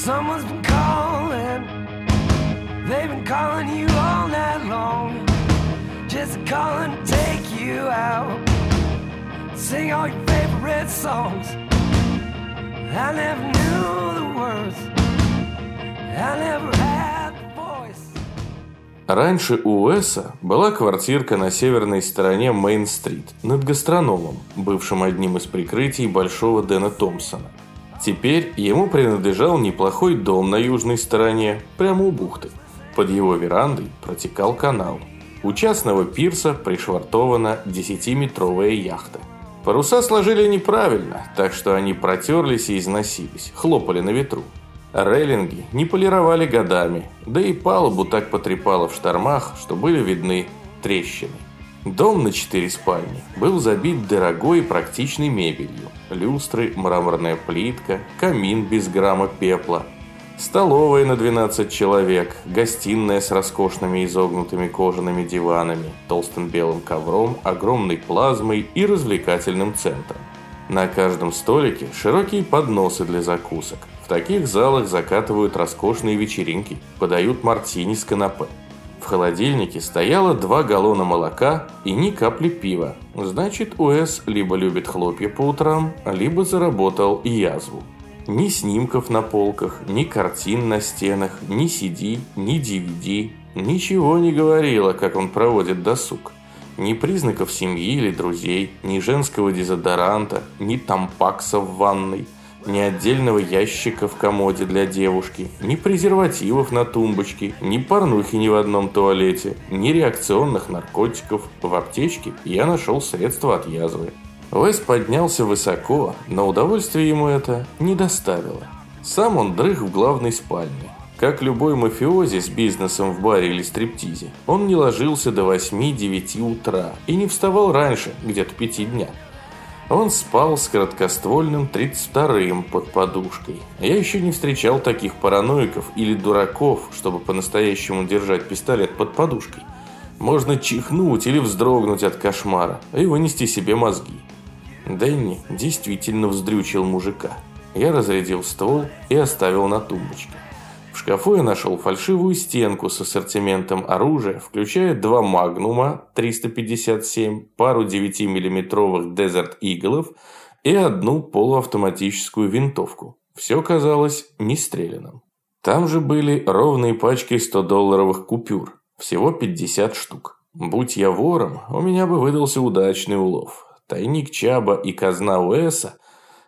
Someone's been calling. They've been calling you all night long. Just calling to take you out. Sing all your favorite songs. I never knew the words. I never had the voice. Раньше у Уэса была квартирка на северной стороне Мейн-стрит, над гастрономом, бывшим одним из прикрытий большого Дэна Томпсона. Теперь ему принадлежал неплохой дом на южной стороне, прямо у бухты. Под его верандой протекал канал. У частного пирса пришвартована 10-метровая яхта. Паруса сложили неправильно, так что они протерлись и износились, хлопали на ветру. Рейлинги не полировали годами, да и палубу так потрепало в штормах, что были видны трещины. Дом на четыре спальни был забит дорогой и практичной мебелью. Люстры, мраморная плитка, камин без грамма пепла, столовая на 12 человек, гостиная с роскошными изогнутыми кожаными диванами, толстым белым ковром, огромной плазмой и развлекательным центром. На каждом столике широкие подносы для закусок. В таких залах закатывают роскошные вечеринки, подают мартини с канапе. В холодильнике стояло два галлона молока и ни капли пива. Значит, Уэс либо любит хлопья по утрам, либо заработал язву. Ни снимков на полках, ни картин на стенах, ни CD, ни DVD. Ничего не говорило, как он проводит досуг. Ни признаков семьи или друзей, ни женского дезодоранта, ни тампакса в ванной – ни отдельного ящика в комоде для девушки, ни презервативов на тумбочке, ни порнухи ни в одном туалете, ни реакционных наркотиков. В аптечке я нашел средства от язвы. Уэс поднялся высоко, но удовольствие ему это не доставило. Сам он дрых в главной спальне. Как любой мафиози с бизнесом в баре или стриптизе, он не ложился до 8-9 утра и не вставал раньше, где-то 5 дня. Он спал с краткоствольным 32-м под подушкой. Я еще не встречал таких параноиков или дураков, чтобы по-настоящему держать пистолет под подушкой. Можно чихнуть или вздрогнуть от кошмара и вынести себе мозги. Дэнни действительно вздрючил мужика. Я разрядил ствол и оставил на тумбочке. Шкафу я нашел фальшивую стенку с ассортиментом оружия, включая два «Магнума» 357, пару 9-миллиметровых «Дезерт Иглов» и одну полуавтоматическую винтовку. Все казалось нестреляным. Там же были ровные пачки 100-долларовых купюр, всего 50 штук. Будь я вором, у меня бы выдался удачный улов. Тайник Чаба и казна Уэса,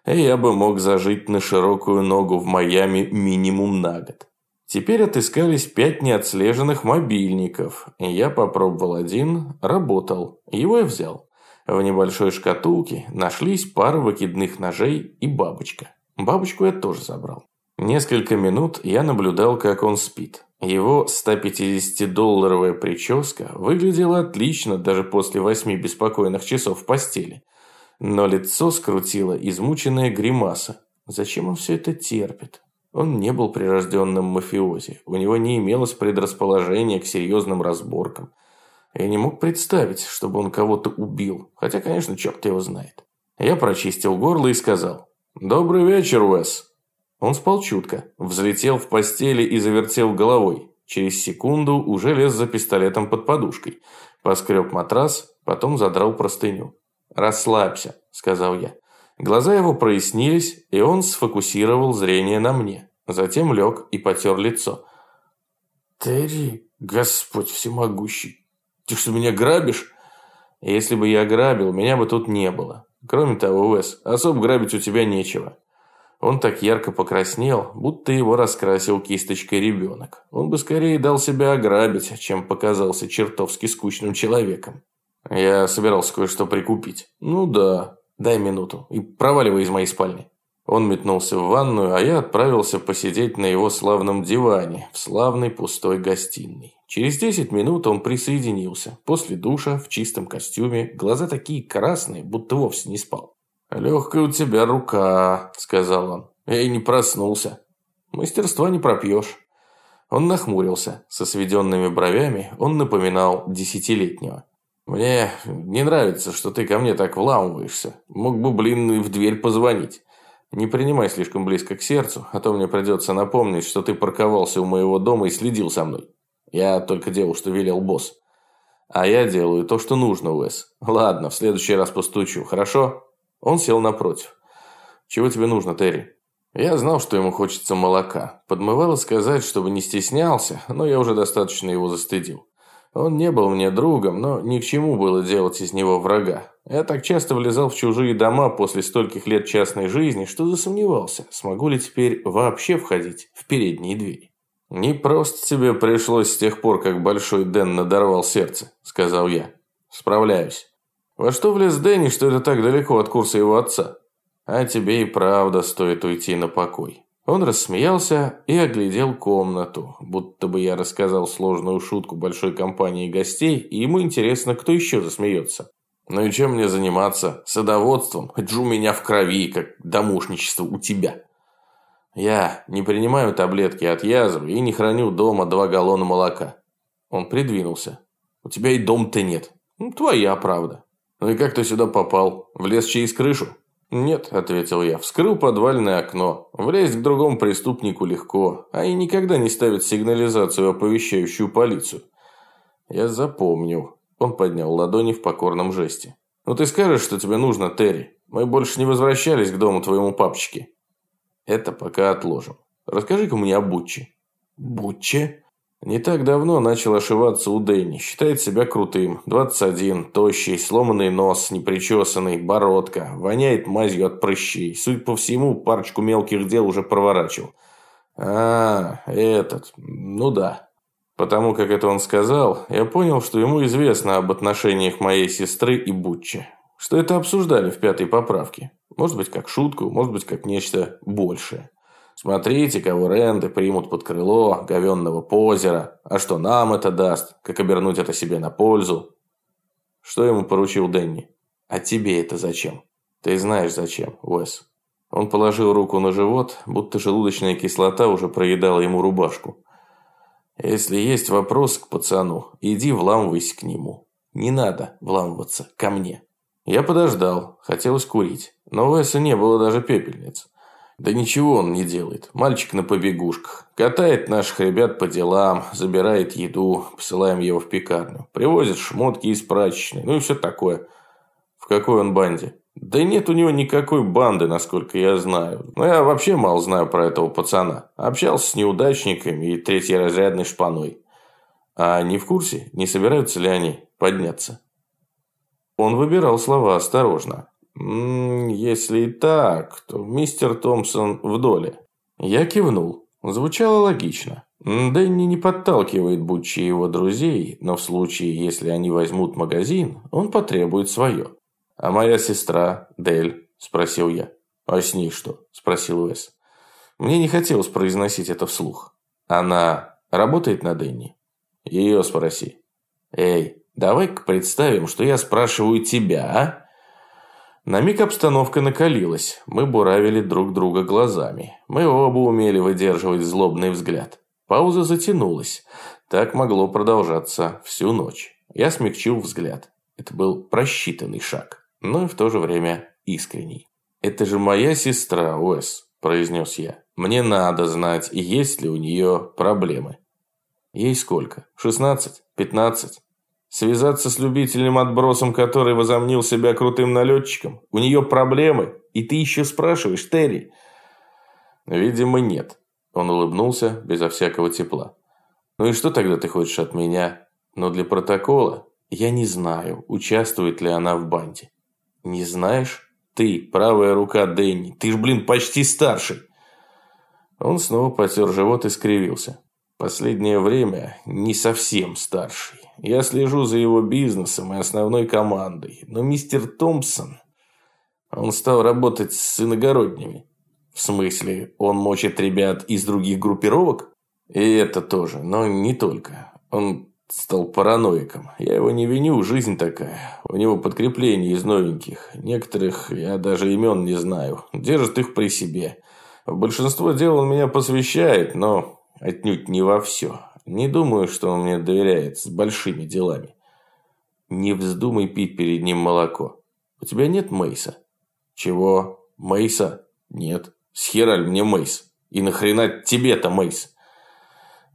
и я бы мог зажить на широкую ногу в Майами минимум на год. Теперь отыскались пять неотслеженных мобильников. Я попробовал один, работал. Его я взял. В небольшой шкатулке нашлись пара выкидных ножей и бабочка. Бабочку я тоже забрал. Несколько минут я наблюдал, как он спит. Его 150-долларовая прическа выглядела отлично даже после восьми беспокойных часов в постели. Но лицо скрутило измученная гримаса. Зачем он все это терпит? Он не был прирожденным мафиози, у него не имелось предрасположения к серьезным разборкам. Я не мог представить, чтобы он кого-то убил, хотя, конечно, черт его знает. Я прочистил горло и сказал «Добрый вечер, Уэс». Он спал чутко, взлетел в постели и завертел головой. Через секунду уже лез за пистолетом под подушкой. Поскреб матрас, потом задрал простыню. «Расслабься», – сказал я. Глаза его прояснились, и он сфокусировал зрение на мне. Затем лег и потер лицо. «Терри, Господь всемогущий, ты что, меня грабишь?» «Если бы я грабил, меня бы тут не было. Кроме того, Уэс, особо грабить у тебя нечего». Он так ярко покраснел, будто его раскрасил кисточкой ребенок. Он бы скорее дал себя ограбить, чем показался чертовски скучным человеком. Я собирался кое-что прикупить. Ну да, Дай минуту и проваливай из моей спальни». Он метнулся в ванную, а я отправился посидеть на его славном диване в славной пустой гостиной. Через 10 минут он присоединился. После душа, в чистом костюме, глаза такие красные, будто вовсе не спал. «Легкая у тебя рука», – сказал он. «Я и не проснулся. Мастерства не пропьешь». Он нахмурился. Со сведенными бровями он напоминал десятилетнего. «Мне не нравится, что ты ко мне так вламываешься. Мог бы, блин, и в дверь позвонить. Не принимай слишком близко к сердцу, а то мне придется напомнить, что ты парковался у моего дома и следил за мной. Я только делал, что велел босс. А я делаю то, что нужно, Уэс. Ладно, в следующий раз постучу, хорошо? Он сел напротив. Чего тебе нужно, Терри? Я знал, что ему хочется молока. Подмывало сказать, чтобы не стеснялся, но я уже достаточно его застыдил. Он не был мне другом, но ни к чему было делать из него врага. Я так часто влезал в чужие дома после стольких лет частной жизни, что засомневался, смогу ли теперь вообще входить в передние двери. «Не просто тебе пришлось с тех пор, как Большой Дэн надорвал сердце», – сказал я. «Справляюсь». «Во что влез Дэнни, что это так далеко от курса его отца?» «А тебе и правда стоит уйти на покой». Он рассмеялся и оглядел комнату, будто бы я рассказал сложную шутку большой компании гостей, и ему интересно, кто еще засмеется. «Ну и чем мне заниматься? Садоводством? Джу меня в крови, как домушничество у тебя». «Я не принимаю таблетки от язвы и не храню дома два галлона молока». Он придвинулся. «У тебя и дом-то нет». «Ну, твоя правда». «Ну и как ты сюда попал? Влез через крышу?» «Нет», – ответил я, – вскрыл подвальное окно. Влезть к другому преступнику легко. Они никогда не ставят сигнализацию, оповещающую полицию. Я запомнил. Он поднял ладони в покорном жесте. «Ну ты скажешь, что тебе нужно, Терри. Мы больше не возвращались к дому твоему папочки». «Это пока отложим. Расскажи-ка мне о Бутче». «Бутче?» Не так давно начал ошиваться у Дэнни. Считает себя крутым. 21, тощий, сломанный нос, непричесанный, бородка. Воняет мазью от прыщей. Судя по всему, парочку мелких дел уже проворачивал. А, этот. Ну да. Потому как это он сказал, я понял, что ему известно об отношениях моей сестры и Бутчи. Что это обсуждали в пятой поправке. Может быть, как шутку, может быть, как нечто большее. Смотрите, кого Ренды примут под крыло говенного позера. А что нам это даст? Как обернуть это себе на пользу? Что ему поручил Дэнни? А тебе это зачем? Ты знаешь зачем, Уэс. Он положил руку на живот, будто желудочная кислота уже проедала ему рубашку. Если есть вопрос к пацану, иди вламывайся к нему. Не надо вламываться ко мне. Я подождал, хотелось курить, но у Уэса не было даже пепельниц. Да ничего он не делает. Мальчик на побегушках. Катает наших ребят по делам, забирает еду, посылаем его в пекарню. Привозит шмотки из прачечной, ну и все такое. В какой он банде? Да нет у него никакой банды, насколько я знаю. Но я вообще мало знаю про этого пацана. Общался с неудачниками и третьеразрядной шпаной. А не в курсе, не собираются ли они подняться? Он выбирал слова осторожно. «Если и так, то мистер Томпсон в доле». Я кивнул. Звучало логично. Дэнни не подталкивает Бутчи и его друзей, но в случае, если они возьмут магазин, он потребует свое. «А моя сестра, Дель?» – спросил я. «А с ней что?» – спросил Уэс. Мне не хотелось произносить это вслух. «Она работает на Дэнни?» «Ее спроси». «Эй, давай-ка представим, что я спрашиваю тебя, а?» На миг обстановка накалилась. Мы буравили друг друга глазами. Мы оба умели выдерживать злобный взгляд. Пауза затянулась. Так могло продолжаться всю ночь. Я смягчил взгляд. Это был просчитанный шаг, но и в то же время искренний. «Это же моя сестра, Уэс», – произнес я. «Мне надо знать, есть ли у нее проблемы». «Ей сколько? Шестнадцать? Пятнадцать?» Связаться с любительным отбросом, который возомнил себя крутым налетчиком? У нее проблемы? И ты еще спрашиваешь, Терри? Видимо, нет. Он улыбнулся безо всякого тепла. Ну и что тогда ты хочешь от меня? Но для протокола я не знаю, участвует ли она в банде. Не знаешь? Ты, правая рука Дэнни. Ты ж, блин, почти старший. Он снова потер живот и скривился. Последнее время не совсем старший. Я слежу за его бизнесом и основной командой. Но мистер Томпсон, он стал работать с иногородними. В смысле, он мочит ребят из других группировок? И это тоже, но не только. Он стал параноиком. Я его не виню, жизнь такая. У него подкрепление из новеньких. Некоторых я даже имен не знаю. Держит их при себе. В большинство дел он меня посвящает, но отнюдь не во все. Не думаю, что он мне доверяет с большими делами. Не вздумай пить перед ним молоко. У тебя нет Мейса? Чего? Мейса? Нет. Схераль мне Мейс. И нахрена тебе-то Мейс?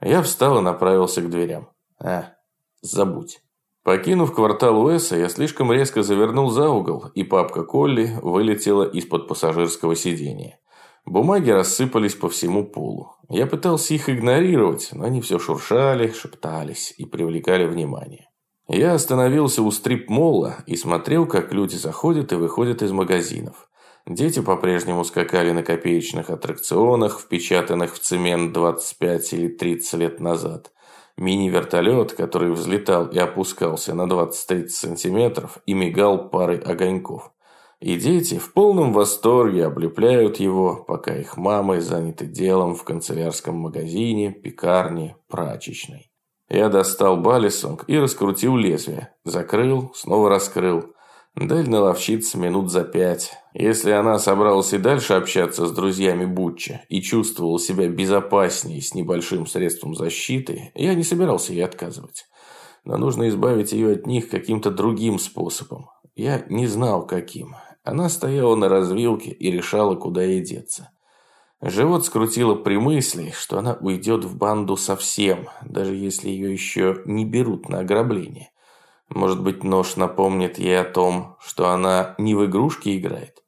Я встал и направился к дверям. А, забудь. Покинув квартал Уэса, я слишком резко завернул за угол, и папка Колли вылетела из-под пассажирского сидения. Бумаги рассыпались по всему полу. Я пытался их игнорировать, но они все шуршали, шептались и привлекали внимание. Я остановился у стрип-молла и смотрел, как люди заходят и выходят из магазинов. Дети по-прежнему скакали на копеечных аттракционах, впечатанных в цемент 25 или 30 лет назад. Мини-вертолет, который взлетал и опускался на 20-30 сантиметров и мигал парой огоньков. И дети в полном восторге облепляют его, пока их мамы заняты делом в канцелярском магазине, пекарне, прачечной. Я достал балисонг и раскрутил лезвие. Закрыл, снова раскрыл. Дель наловчится минут за пять. Если она собралась и дальше общаться с друзьями Бутча и чувствовала себя безопаснее с небольшим средством защиты, я не собирался ей отказывать. Но нужно избавить ее от них каким-то другим способом. Я не знал, каким. Она стояла на развилке и решала, куда ей деться. Живот скрутило при мысли, что она уйдет в банду совсем, даже если ее еще не берут на ограбление. Может быть, нож напомнит ей о том, что она не в игрушки играет?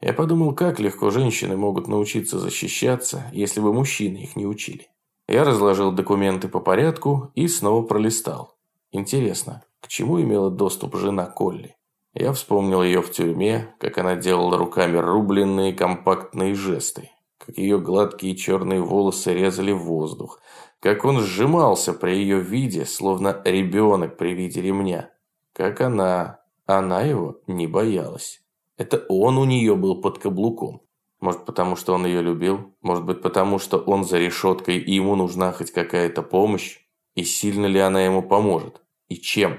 Я подумал, как легко женщины могут научиться защищаться, если бы мужчины их не учили. Я разложил документы по порядку и снова пролистал. Интересно, к чему имела доступ жена Колли? Я вспомнил ее в тюрьме, как она делала руками рубленные компактные жесты, как ее гладкие черные волосы резали воздух, как он сжимался при ее виде, словно ребенок при виде ремня. Как она, она его не боялась. Это он у нее был под каблуком. Может, потому что он ее любил? Может быть, потому что он за решеткой и ему нужна хоть какая-то помощь? И сильно ли она ему поможет? И чем?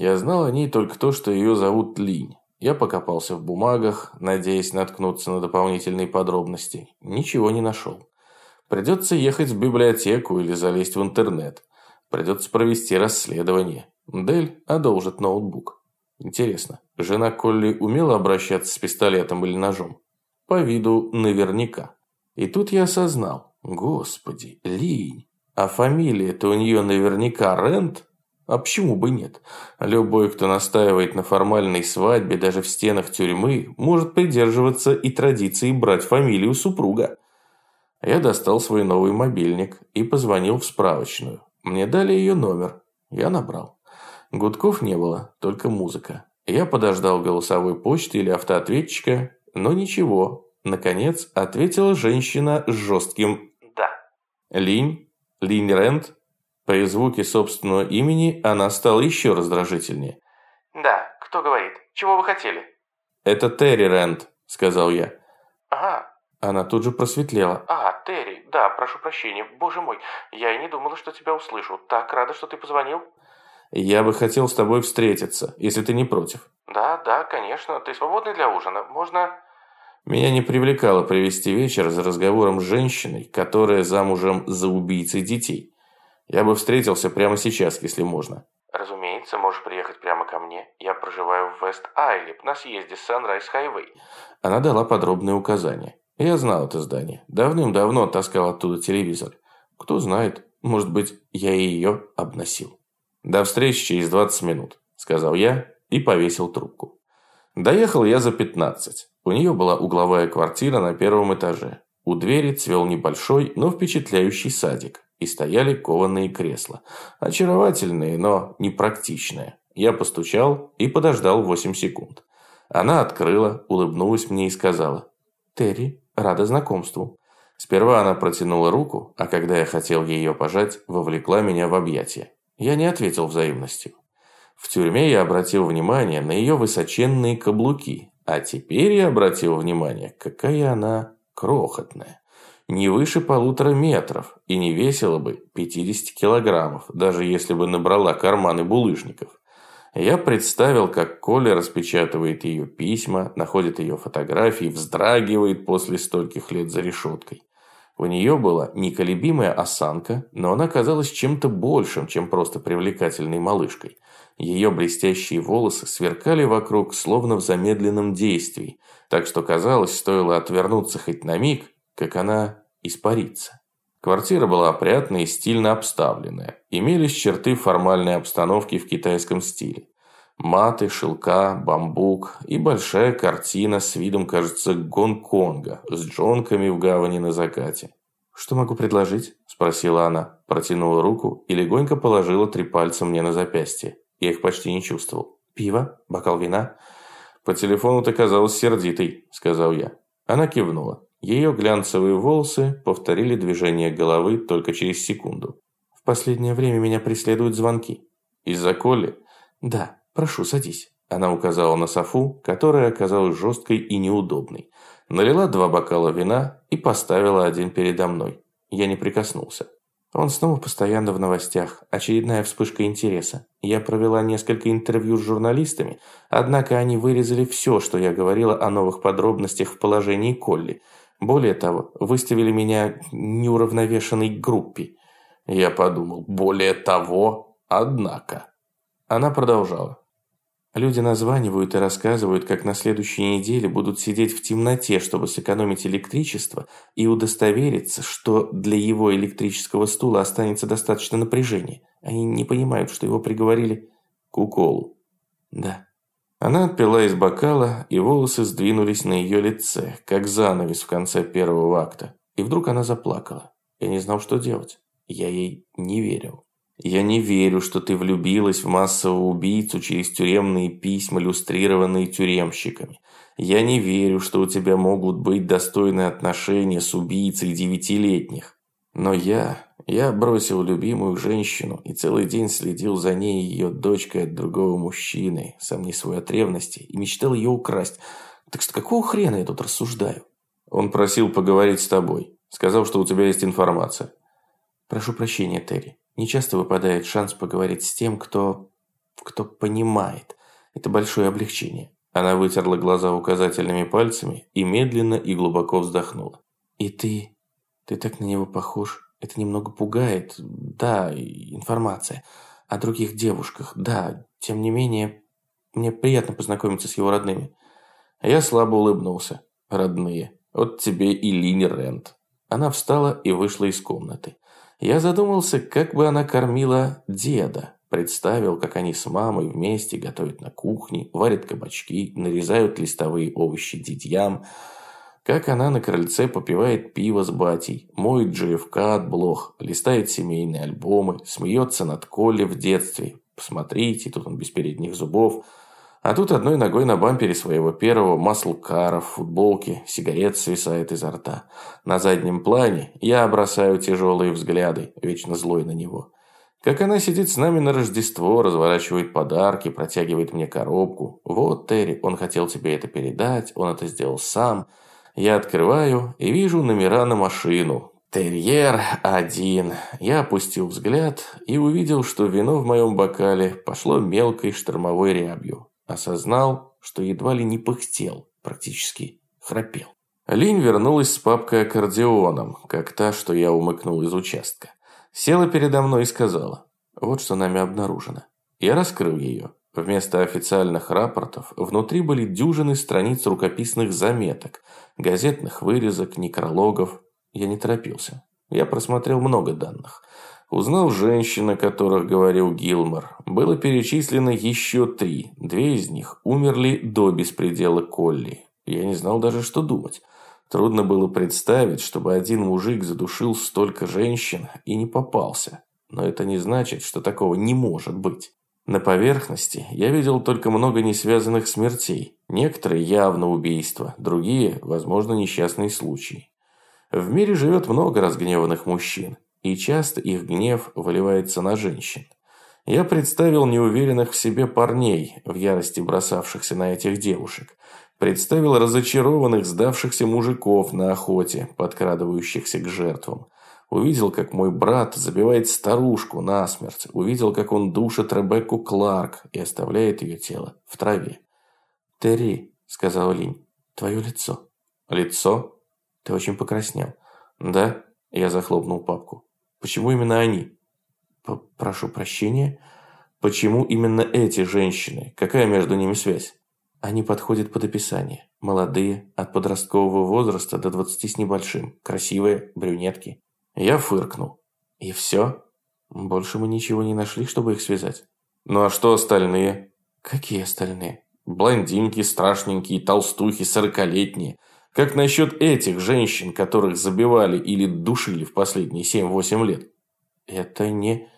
Я знал о ней только то, что ее зовут Линь. Я покопался в бумагах, надеясь наткнуться на дополнительные подробности. Ничего не нашел. Придется ехать в библиотеку или залезть в интернет. Придется провести расследование. Дель одолжит ноутбук. Интересно, жена Колли умела обращаться с пистолетом или ножом? По виду наверняка. И тут я осознал. Господи, Линь. А фамилия-то у нее наверняка Рент? А почему бы нет? Любой, кто настаивает на формальной свадьбе даже в стенах тюрьмы, может придерживаться и традиции брать фамилию супруга. Я достал свой новый мобильник и позвонил в справочную. Мне дали ее номер. Я набрал. Гудков не было, только музыка. Я подождал голосовой почты или автоответчика, но ничего. Наконец, ответила женщина с жестким «да». Линь, Линь Рент. При звуке собственного имени она стала еще раздражительнее. «Да, кто говорит? Чего вы хотели?» «Это Терри Рент», – сказал я. «Ага, она тут же просветлела. «А, Терри, да, прошу прощения. Боже мой, я и не думала, что тебя услышу. Так рада, что ты позвонил». «Я бы хотел с тобой встретиться, если ты не против». «Да, да, конечно. Ты свободный для ужина. Можно...» Меня не привлекало провести вечер за разговором с женщиной, которая замужем за убийцей детей. Я бы встретился прямо сейчас, если можно. «Разумеется, можешь приехать прямо ко мне. Я проживаю в Вест-Айлип на съезде Highway». Она дала подробные указания. Я знал это здание. Давным-давно таскал оттуда телевизор. Кто знает, может быть, я и ее обносил. До встречи через 20 минут, сказал я и повесил трубку. Доехал я за 15. У нее была угловая квартира на первом этаже. У двери цвел небольшой, но впечатляющий садик. И стояли кованые кресла. Очаровательные, но непрактичные. Я постучал и подождал 8 секунд. Она открыла, улыбнулась мне и сказала. «Терри, Рада знакомству. Сперва она протянула руку, а когда я хотел ее пожать, вовлекла меня в объятия. Я не ответил взаимностью. В тюрьме я обратил внимание на ее высоченные каблуки, а теперь я обратил внимание, какая она крохотная. Не выше полутора метров и не весила бы 50 килограммов, даже если бы набрала карманы булыжников. Я представил, как Коля распечатывает ее письма, находит ее фотографии, вздрагивает после стольких лет за решеткой. У нее была неколебимая осанка, но она казалась чем-то большим, чем просто привлекательной малышкой. Ее блестящие волосы сверкали вокруг, словно в замедленном действии, так что казалось, стоило отвернуться хоть на миг, как она испарится. Квартира была опрятная и стильно обставленная. Имелись черты формальной обстановки в китайском стиле. Маты, шелка, бамбук и большая картина с видом, кажется, Гонконга, с джонками в гавани на закате. «Что могу предложить?» – спросила она, протянула руку и легонько положила три пальца мне на запястье. Я их почти не чувствовал. «Пиво? Бокал вина?» «По телефону ты казалась сердитой», – сказал я. Она кивнула. Ее глянцевые волосы повторили движение головы только через секунду. «В последнее время меня преследуют звонки». «Из-за Колли?» «Да, прошу, садись». Она указала на софу, которая оказалась жесткой и неудобной. Налила два бокала вина и поставила один передо мной. Я не прикоснулся. Он снова постоянно в новостях. Очередная вспышка интереса. Я провела несколько интервью с журналистами, однако они вырезали все, что я говорила о новых подробностях в положении Колли – более того, выставили меня неуравновешенной группе. Я подумал, более того, однако. Она продолжала. Люди названивают и рассказывают, как на следующей неделе будут сидеть в темноте, чтобы сэкономить электричество и удостовериться, что для его электрического стула останется достаточно напряжения. Они не понимают, что его приговорили к уколу. Да. Она отпила из бокала, и волосы сдвинулись на ее лице, как занавес в конце первого акта. И вдруг она заплакала. Я не знал, что делать. Я ей не верил. Я не верю, что ты влюбилась в массового убийцу через тюремные письма, иллюстрированные тюремщиками. Я не верю, что у тебя могут быть достойные отношения с убийцей девятилетних. Но я, я бросил любимую женщину и целый день следил за ней и ее дочкой от другого мужчины, сам не свой от ревности, и мечтал ее украсть. Так что какого хрена я тут рассуждаю? Он просил поговорить с тобой. Сказал, что у тебя есть информация. Прошу прощения, Терри. Не часто выпадает шанс поговорить с тем, кто... кто понимает. Это большое облегчение. Она вытерла глаза указательными пальцами и медленно и глубоко вздохнула. И ты... ты так на него похож. Это немного пугает. Да, информация. О других девушках. Да, тем не менее, мне приятно познакомиться с его родными. Я слабо улыбнулся. Родные. Вот тебе и Лини Рент. Она встала и вышла из комнаты. Я задумался, как бы она кормила деда. Представил, как они с мамой вместе готовят на кухне, варят кабачки, нарезают листовые овощи дидьям – как она на крыльце попивает пиво с батей, моет JFK от блох, листает семейные альбомы, смеется над Колли в детстве. Посмотрите, тут он без передних зубов. А тут одной ногой на бампере своего первого маслкара в футболке, сигарет свисает изо рта. На заднем плане я бросаю тяжелые взгляды, вечно злой на него. Как она сидит с нами на Рождество, разворачивает подарки, протягивает мне коробку. Вот, Терри, он хотел тебе это передать, он это сделал сам. Я открываю и вижу номера на машину. Терьер один. Я опустил взгляд и увидел, что вино в моем бокале пошло мелкой штормовой рябью. Осознал, что едва ли не пыхтел, практически храпел. Линь вернулась с папкой аккордеоном, как та, что я умыкнул из участка. Села передо мной и сказала, вот что нами обнаружено. Я раскрыл ее. Вместо официальных рапортов внутри были дюжины страниц рукописных заметок, газетных вырезок, некрологов. Я не торопился. Я просмотрел много данных. Узнал женщин, о которых говорил Гилмор. Было перечислено еще три. Две из них умерли до беспредела Колли. Я не знал даже, что думать. Трудно было представить, чтобы один мужик задушил столько женщин и не попался. Но это не значит, что такого не может быть. На поверхности я видел только много несвязанных смертей. Некоторые явно убийства, другие, возможно, несчастные случаи. В мире живет много разгневанных мужчин, и часто их гнев выливается на женщин. Я представил неуверенных в себе парней, в ярости бросавшихся на этих девушек. Представил разочарованных, сдавшихся мужиков на охоте, подкрадывающихся к жертвам. Увидел, как мой брат забивает старушку насмерть. Увидел, как он душит Ребекку Кларк и оставляет ее тело в траве. «Терри», — сказал Линь, — «твое лицо». «Лицо?» «Ты очень покраснел». «Да, Я захлопнул папку. Почему именно они? Прошу прощения. Почему именно эти женщины? Какая между ними связь? Они подходят под описание. Молодые, от подросткового возраста до 20 с небольшим. Красивые, брюнетки. Я фыркнул. И все? Больше мы ничего не нашли, чтобы их связать. Ну а что остальные? Какие остальные? Блондинки, страшненькие, толстухи, сорокалетние. Как насчет этих женщин, которых забивали или душили в последние 7-8 лет? Это не...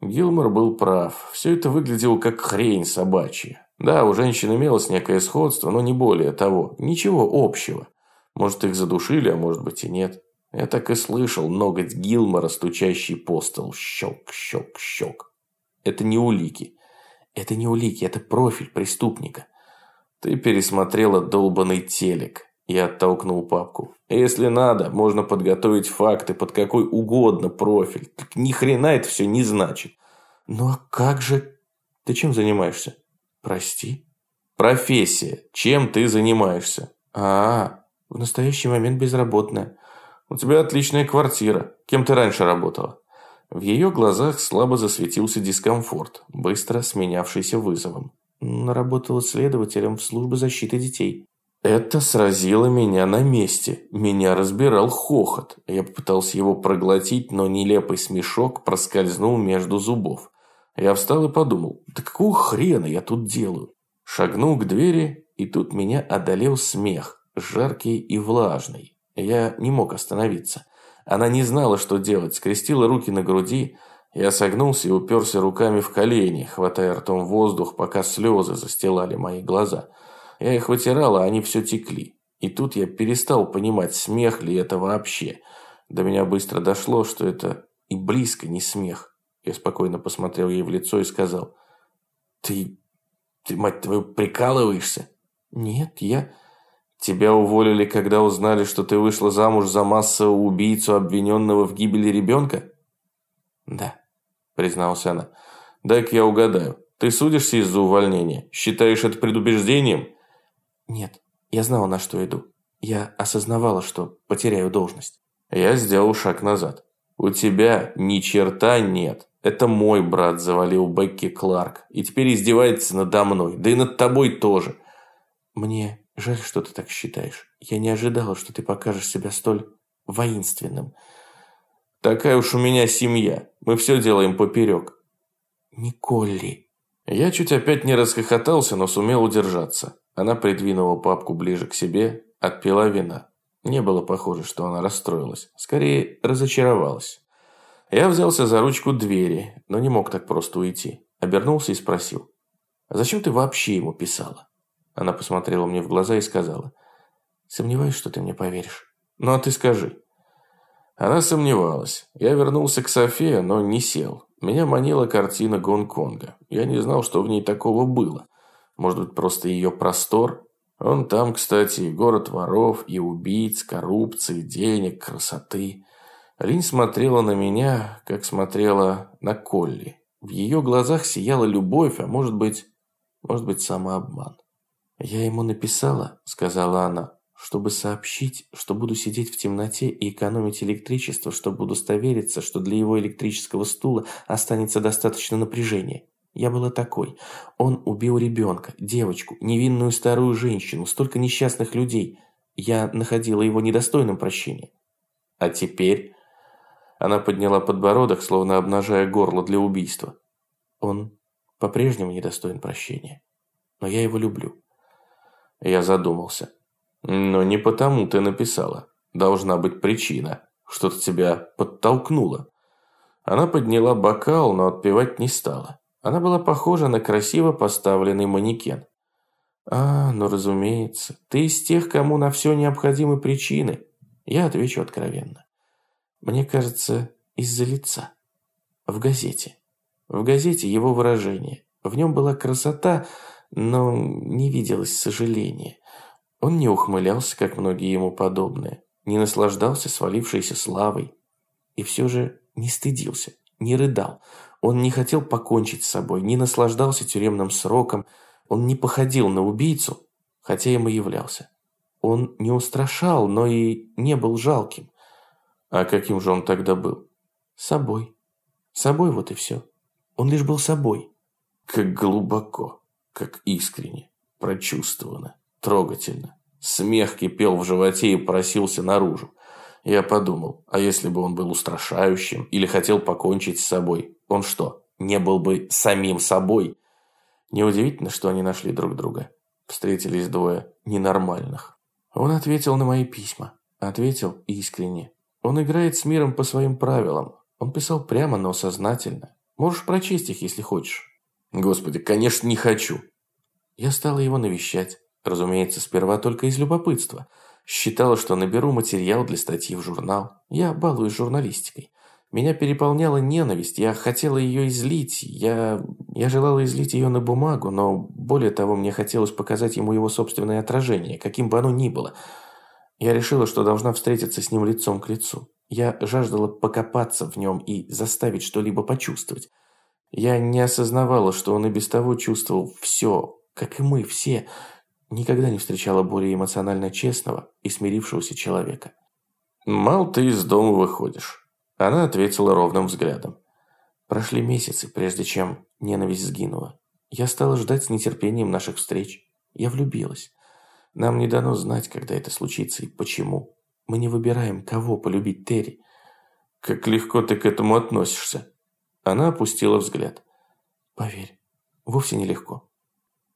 Гилмор был прав. Все это выглядело как хрень собачья. Да, у женщин имелось некое сходство, но не более того. Ничего общего. Может, их задушили, а может быть и нет. Я так и слышал ноготь Гилмора, стучащий по столу. Щелк, щелк, щелк. Это не улики. Это не улики, это профиль преступника. Ты пересмотрела долбанный телек. Я оттолкнул папку. Если надо, можно подготовить факты под какой угодно профиль. Так ни хрена это все не значит. Ну а как же... Ты чем занимаешься? Прости? Профессия. Чем ты занимаешься? А, -а, -а в настоящий момент безработная. У тебя отличная квартира. Кем ты раньше работала? В ее глазах слабо засветился дискомфорт, быстро сменявшийся вызовом. Работала следователем в службе защиты детей. Это сразило меня на месте. Меня разбирал хохот. Я попытался его проглотить, но нелепый смешок проскользнул между зубов. Я встал и подумал, да какого хрена я тут делаю? Шагнул к двери, и тут меня одолел смех, жаркий и влажный. Я не мог остановиться. Она не знала, что делать, скрестила руки на груди. Я согнулся и уперся руками в колени, хватая ртом воздух, пока слезы застилали мои глаза. Я их вытирал, а они все текли. И тут я перестал понимать, смех ли это вообще. До меня быстро дошло, что это и близко не смех. Я спокойно посмотрел ей в лицо и сказал, «Ты, ты, мать твою, прикалываешься?» «Нет, я...» Тебя уволили, когда узнали, что ты вышла замуж за массового убийцу, обвиненного в гибели ребенка? Да, призналась она. Дай-ка я угадаю. Ты судишься из-за увольнения? Считаешь это предубеждением? Нет, я знала, на что иду. Я осознавала, что потеряю должность. Я сделал шаг назад. У тебя ни черта нет. Это мой брат завалил Бекки Кларк. И теперь издевается надо мной. Да и над тобой тоже. Мне Жаль, что ты так считаешь. Я не ожидала, что ты покажешь себя столь воинственным. Такая уж у меня семья. Мы все делаем поперек. Николли. Я чуть опять не расхохотался, но сумел удержаться. Она придвинула папку ближе к себе, отпила вина. Не было похоже, что она расстроилась. Скорее, разочаровалась. Я взялся за ручку двери, но не мог так просто уйти. Обернулся и спросил. «А зачем ты вообще ему писала?» Она посмотрела мне в глаза и сказала. «Сомневаюсь, что ты мне поверишь. Ну а ты скажи». Она сомневалась. Я вернулся к Софе, но не сел. Меня манила картина Гонконга. Я не знал, что в ней такого было. Может быть, просто ее простор? Он там, кстати, город воров и убийц, коррупции, денег, красоты. Линь смотрела на меня, как смотрела на Колли. В ее глазах сияла любовь, а может быть, может быть, самообман. «Я ему написала», – сказала она, – «чтобы сообщить, что буду сидеть в темноте и экономить электричество, чтобы удостовериться, что для его электрического стула останется достаточно напряжения. Я была такой. Он убил ребенка, девочку, невинную старую женщину, столько несчастных людей. Я находила его недостойным прощения. А теперь...» Она подняла подбородок, словно обнажая горло для убийства. «Он по-прежнему недостоин прощения. Но я его люблю. Я задумался. Но не потому ты написала. Должна быть причина. Что-то тебя подтолкнуло. Она подняла бокал, но отпивать не стала. Она была похожа на красиво поставленный манекен. «А, ну разумеется, ты из тех, кому на все необходимы причины». Я отвечу откровенно. Мне кажется, из-за лица. В газете. В газете его выражение. В нем была красота, но не виделось сожаления. Он не ухмылялся, как многие ему подобные, не наслаждался свалившейся славой. И все же не стыдился, не рыдал. Он не хотел покончить с собой, не наслаждался тюремным сроком. Он не походил на убийцу, хотя им и являлся. Он не устрашал, но и не был жалким. А каким же он тогда был? Собой. Собой вот и все. Он лишь был собой. Как глубоко, как искренне, прочувствованно, трогательно. Смех кипел в животе и просился наружу. Я подумал, а если бы он был устрашающим или хотел покончить с собой, он что, не был бы самим собой? Неудивительно, что они нашли друг друга. Встретились двое ненормальных. Он ответил на мои письма. Ответил искренне. Он играет с миром по своим правилам. Он писал прямо, но сознательно. Можешь прочесть их, если хочешь. Господи, конечно, не хочу. Я стала его навещать. Разумеется, сперва только из любопытства. Считала, что наберу материал для статьи в журнал. Я балуюсь журналистикой. Меня переполняла ненависть, я хотела ее излить, я... я желала излить ее на бумагу, но более того, мне хотелось показать ему его собственное отражение, каким бы оно ни было. Я решила, что должна встретиться с ним лицом к лицу. Я жаждала покопаться в нем и заставить что-либо почувствовать. Я не осознавала, что он и без того чувствовал все, как и мы все. Никогда не встречала более эмоционально честного и смирившегося человека. «Мал ты из дома выходишь». Она ответила ровным взглядом. Прошли месяцы, прежде чем ненависть сгинула. Я стала ждать с нетерпением наших встреч. Я влюбилась. Нам не дано знать, когда это случится и почему. Мы не выбираем, кого полюбить Терри. Как легко ты к этому относишься. Она опустила взгляд. Поверь, вовсе нелегко.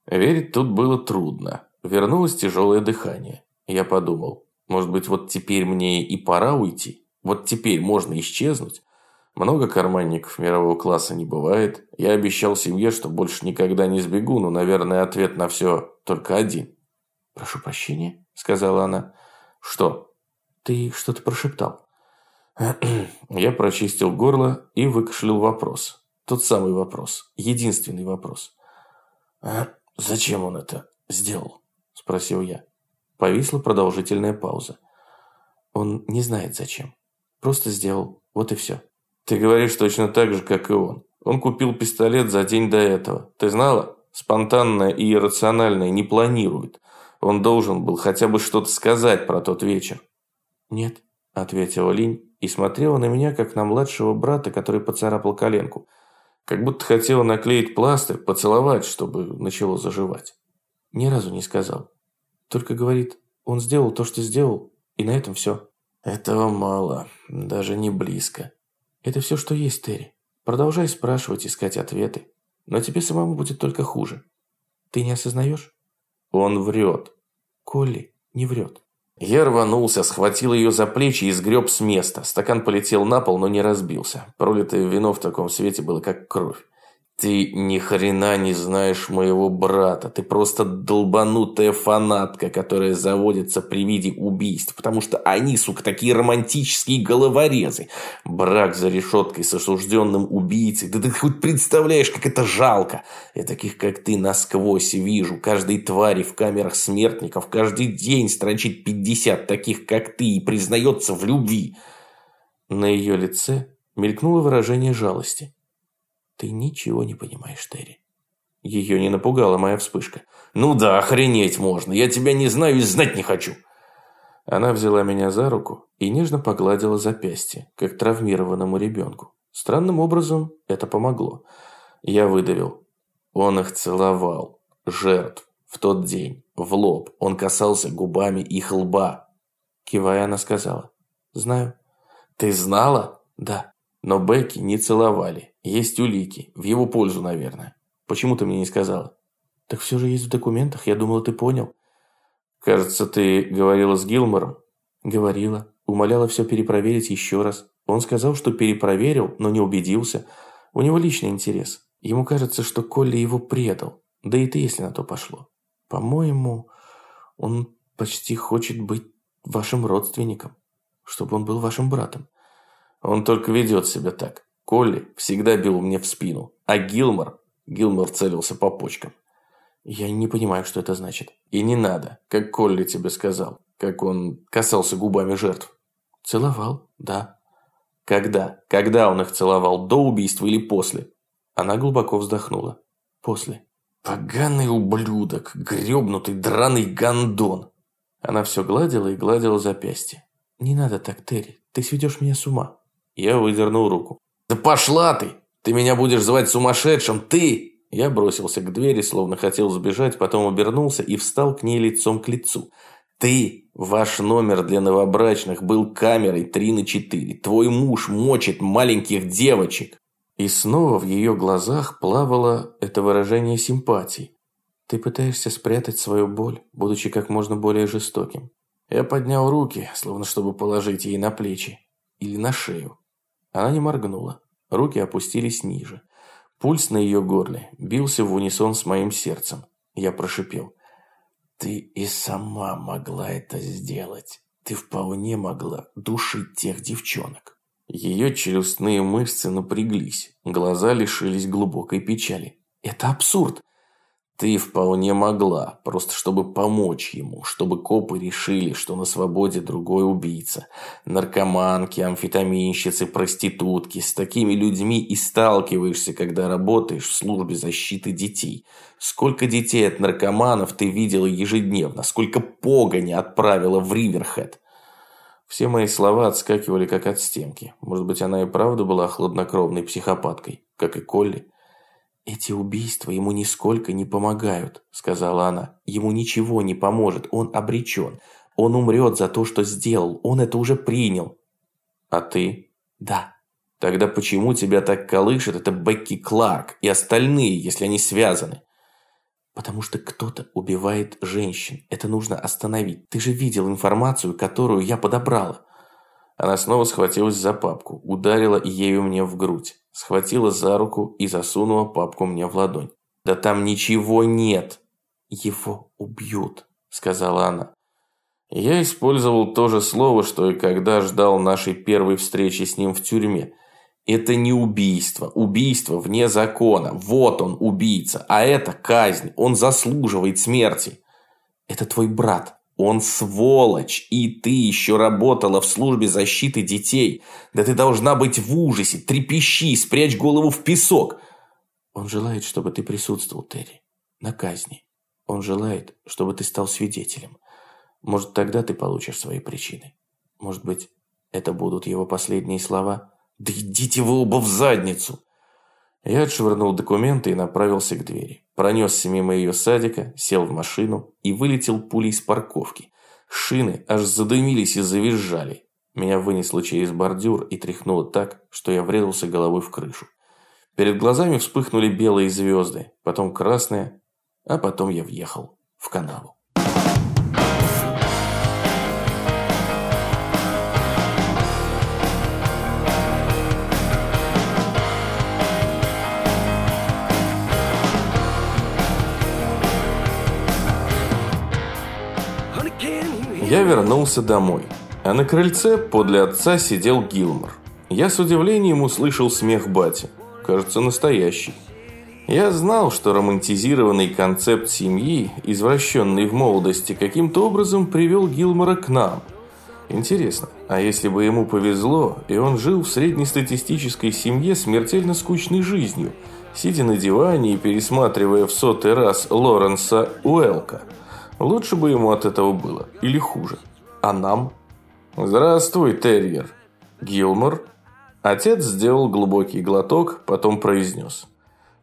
Верить тут было трудно. Вернулось тяжелое дыхание. Я подумал, может быть, вот теперь мне и пора уйти? Вот теперь можно исчезнуть. Много карманников мирового класса не бывает. Я обещал семье, что больше никогда не сбегу, но, наверное, ответ на все только один. «Прошу прощения», — сказала она. «Что?» «Ты что-то прошептал». Я прочистил горло и выкашлял вопрос. Тот самый вопрос. Единственный вопрос. «А зачем он это сделал?» – спросил я. Повисла продолжительная пауза. Он не знает зачем. Просто сделал. Вот и все. Ты говоришь точно так же, как и он. Он купил пистолет за день до этого. Ты знала? Спонтанное и иррациональное не планирует. Он должен был хотя бы что-то сказать про тот вечер. Нет, ответила Линь и смотрела на меня, как на младшего брата, который поцарапал коленку. Как будто хотела наклеить пластырь, поцеловать, чтобы начало заживать. Ни разу не сказал. Только говорит, он сделал то, что сделал, и на этом все. Этого мало, даже не близко. Это все, что есть, Терри. Продолжай спрашивать, искать ответы. Но тебе самому будет только хуже. Ты не осознаешь? Он врет. Колли не врет. Я рванулся, схватил ее за плечи и сгреб с места. Стакан полетел на пол, но не разбился. Пролитое вино в таком свете было как кровь. Ты ни хрена не знаешь моего брата. Ты просто долбанутая фанатка, которая заводится при виде убийств, потому что они, сука, такие романтические головорезы. Брак за решеткой с осужденным убийцей. Да ты хоть представляешь, как это жалко. Я таких, как ты, насквозь вижу. Каждой твари в камерах смертников каждый день строчит 50 таких, как ты, и признается в любви. На ее лице мелькнуло выражение жалости. Ты ничего не понимаешь, Терри. Ее не напугала моя вспышка. «Ну да, охренеть можно. Я тебя не знаю и знать не хочу». Она взяла меня за руку и нежно погладила запястье, как травмированному ребенку. Странным образом это помогло. Я выдавил. Он их целовал. Жертв. В тот день. В лоб. Он касался губами их лба. Кивая, она сказала. «Знаю». «Ты знала?» «Да». Но Бекки не целовали. Есть улики. В его пользу, наверное. Почему ты мне не сказала? Так все же есть в документах. Я думала, ты понял. Кажется, ты говорила с Гилмором. Говорила. Умоляла все перепроверить еще раз. Он сказал, что перепроверил, но не убедился. У него личный интерес. Ему кажется, что Колли его предал. Да и ты, если на то пошло. По-моему, он почти хочет быть вашим родственником. Чтобы он был вашим братом. Он только ведет себя так. Колли всегда бил мне в спину, а Гилмор... Гилмор целился по почкам. Я не понимаю, что это значит. И не надо, как Колли тебе сказал, как он касался губами жертв. Целовал, да. Когда? Когда он их целовал? До убийства или после? Она глубоко вздохнула. После. Поганый ублюдок, гребнутый драный гондон. Она все гладила и гладила запястье. Не надо так, Терри. Ты сведешь меня с ума. Я выдернул руку. «Да пошла ты! Ты меня будешь звать сумасшедшим! Ты!» Я бросился к двери, словно хотел сбежать, потом обернулся и встал к ней лицом к лицу. «Ты! Ваш номер для новобрачных был камерой 3 на 4. Твой муж мочит маленьких девочек!» И снова в ее глазах плавало это выражение симпатии. «Ты пытаешься спрятать свою боль, будучи как можно более жестоким». Я поднял руки, словно чтобы положить ей на плечи. Или на шею. Она не моргнула. Руки опустились ниже. Пульс на ее горле бился в унисон с моим сердцем. Я прошипел. «Ты и сама могла это сделать. Ты вполне могла душить тех девчонок». Ее челюстные мышцы напряглись. Глаза лишились глубокой печали. «Это абсурд!» Ты вполне могла, просто чтобы помочь ему, чтобы копы решили, что на свободе другой убийца. Наркоманки, амфетаминщицы, проститутки. С такими людьми и сталкиваешься, когда работаешь в службе защиты детей. Сколько детей от наркоманов ты видела ежедневно? Сколько погони отправила в Риверхед? Все мои слова отскакивали как от стенки. Может быть, она и правда была хладнокровной психопаткой, как и Колли. «Эти убийства ему нисколько не помогают», – сказала она. «Ему ничего не поможет, он обречен. Он умрет за то, что сделал, он это уже принял». «А ты?» «Да». «Тогда почему тебя так колышет это Бекки Кларк и остальные, если они связаны?» «Потому что кто-то убивает женщин. Это нужно остановить. Ты же видел информацию, которую я подобрала». Она снова схватилась за папку, ударила ею мне в грудь схватила за руку и засунула папку мне в ладонь. «Да там ничего нет!» «Его убьют», – сказала она. Я использовал то же слово, что и когда ждал нашей первой встречи с ним в тюрьме. Это не убийство. Убийство вне закона. Вот он, убийца. А это казнь. Он заслуживает смерти. Это твой брат. Он сволочь, и ты еще работала в службе защиты детей. Да ты должна быть в ужасе, трепещи, спрячь голову в песок. Он желает, чтобы ты присутствовал, Терри, на казни. Он желает, чтобы ты стал свидетелем. Может, тогда ты получишь свои причины. Может быть, это будут его последние слова? Да идите вы оба в задницу! Я отшвырнул документы и направился к двери. Пронесся мимо ее садика, сел в машину и вылетел пулей с парковки. Шины аж задымились и завизжали. Меня вынесло через бордюр и тряхнуло так, что я врезался головой в крышу. Перед глазами вспыхнули белые звезды, потом красные, а потом я въехал в канаву. Я вернулся домой, а на крыльце подле отца сидел Гилмор. Я с удивлением услышал смех бати. Кажется, настоящий. Я знал, что романтизированный концепт семьи, извращенный в молодости, каким-то образом привел Гилмора к нам. Интересно, а если бы ему повезло, и он жил в среднестатистической семье смертельно скучной жизнью, сидя на диване и пересматривая в сотый раз Лоренса Уэлка – Лучше бы ему от этого было. Или хуже. А нам? Здравствуй, терьер. Гилмор. Отец сделал глубокий глоток, потом произнес.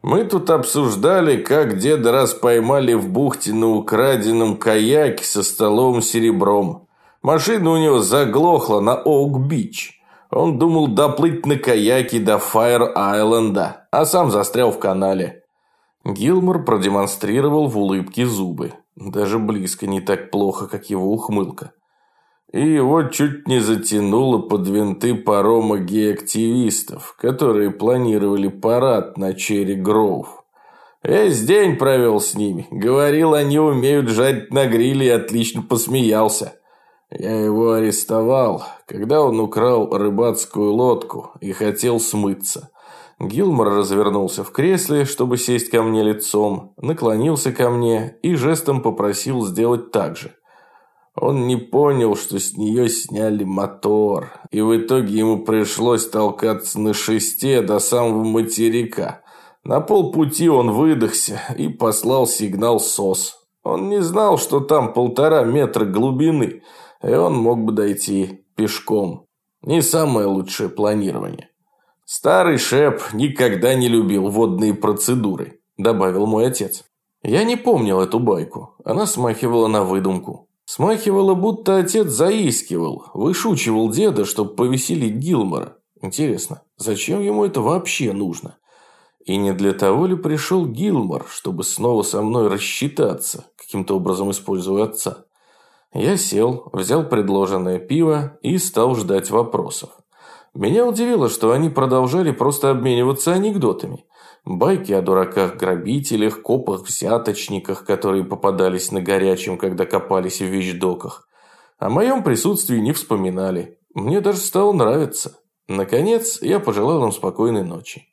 Мы тут обсуждали, как деда раз поймали в бухте на украденном каяке со столом серебром. Машина у него заглохла на Оук-Бич. Он думал доплыть на каяке до Фаер-Айленда, а сам застрял в канале. Гилмор продемонстрировал в улыбке зубы. Даже близко не так плохо, как его ухмылка. И его чуть не затянуло под винты парома гей-активистов, которые планировали парад на Черри Гроув. Весь день провел с ними. Говорил, они умеют жарить на гриле и отлично посмеялся. Я его арестовал, когда он украл рыбацкую лодку и хотел смыться. Гилмор развернулся в кресле, чтобы сесть ко мне лицом, наклонился ко мне и жестом попросил сделать так же. Он не понял, что с нее сняли мотор, и в итоге ему пришлось толкаться на шесте до самого материка. На полпути он выдохся и послал сигнал СОС. Он не знал, что там полтора метра глубины, и он мог бы дойти пешком. Не самое лучшее планирование. Старый Шеп никогда не любил водные процедуры, добавил мой отец. Я не помнил эту байку. Она смахивала на выдумку. Смахивала, будто отец заискивал, вышучивал деда, чтобы повеселить Гилмора. Интересно, зачем ему это вообще нужно? И не для того ли пришел Гилмор, чтобы снова со мной рассчитаться, каким-то образом используя отца? Я сел, взял предложенное пиво и стал ждать вопросов. Меня удивило, что они продолжали просто обмениваться анекдотами. Байки о дураках-грабителях, копах-взяточниках, которые попадались на горячем, когда копались в вещдоках. О моем присутствии не вспоминали. Мне даже стало нравиться. Наконец, я пожелал им спокойной ночи.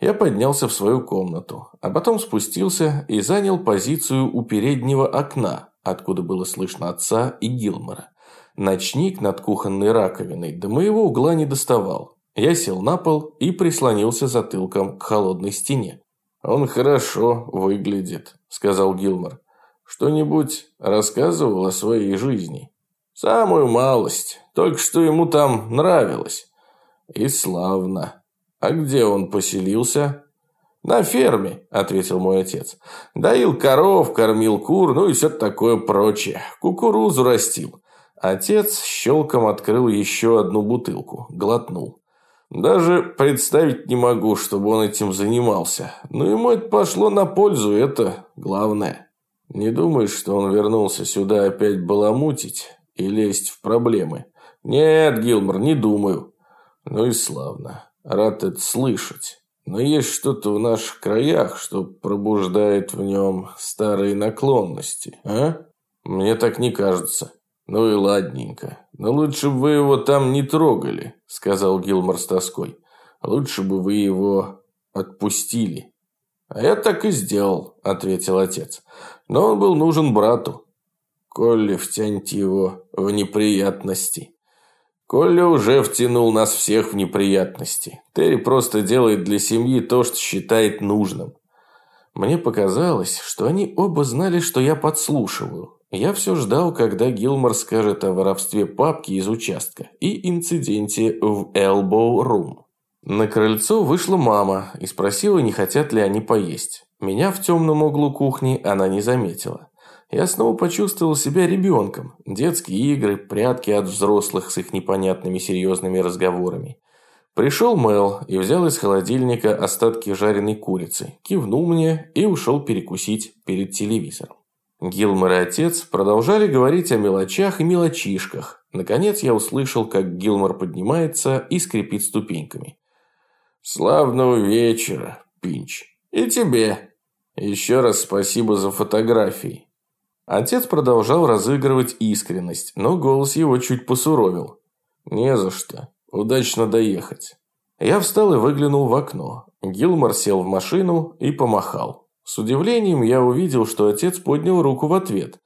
Я поднялся в свою комнату, а потом спустился и занял позицию у переднего окна, откуда было слышно отца и Гилмора. Ночник над кухонной раковиной до моего угла не доставал. Я сел на пол и прислонился затылком к холодной стене. «Он хорошо выглядит», – сказал Гилмор. «Что-нибудь рассказывал о своей жизни?» «Самую малость. Только что ему там нравилось». «И славно. А где он поселился?» «На ферме», – ответил мой отец. «Доил коров, кормил кур, ну и все такое прочее. Кукурузу растил». Отец щелком открыл еще одну бутылку, глотнул. Даже представить не могу, чтобы он этим занимался. Но ему это пошло на пользу, это главное. Не думаешь, что он вернулся сюда опять баламутить и лезть в проблемы? Нет, Гилмор, не думаю. Ну и славно. Рад это слышать. Но есть что-то в наших краях, что пробуждает в нем старые наклонности, а? Мне так не кажется. «Ну и ладненько. Но лучше бы вы его там не трогали», – сказал Гилмор с тоской. «Лучше бы вы его отпустили». «А я так и сделал», – ответил отец. «Но он был нужен брату». «Колли, втяньте его в неприятности». Колли уже втянул нас всех в неприятности. Терри просто делает для семьи то, что считает нужным. Мне показалось, что они оба знали, что я подслушиваю, я все ждал, когда Гилмор скажет о воровстве папки из участка и инциденте в Elbow Room. На крыльцо вышла мама и спросила, не хотят ли они поесть. Меня в темном углу кухни она не заметила. Я снова почувствовал себя ребенком. Детские игры, прятки от взрослых с их непонятными серьезными разговорами. Пришел Мел и взял из холодильника остатки жареной курицы, кивнул мне и ушел перекусить перед телевизором. Гилмор и отец продолжали говорить о мелочах и мелочишках. Наконец я услышал, как Гилмор поднимается и скрипит ступеньками. «Славного вечера, Пинч. И тебе. Еще раз спасибо за фотографии». Отец продолжал разыгрывать искренность, но голос его чуть посуровил. «Не за что. Удачно доехать». Я встал и выглянул в окно. Гилмор сел в машину и помахал. С удивлением я увидел, что отец поднял руку в ответ.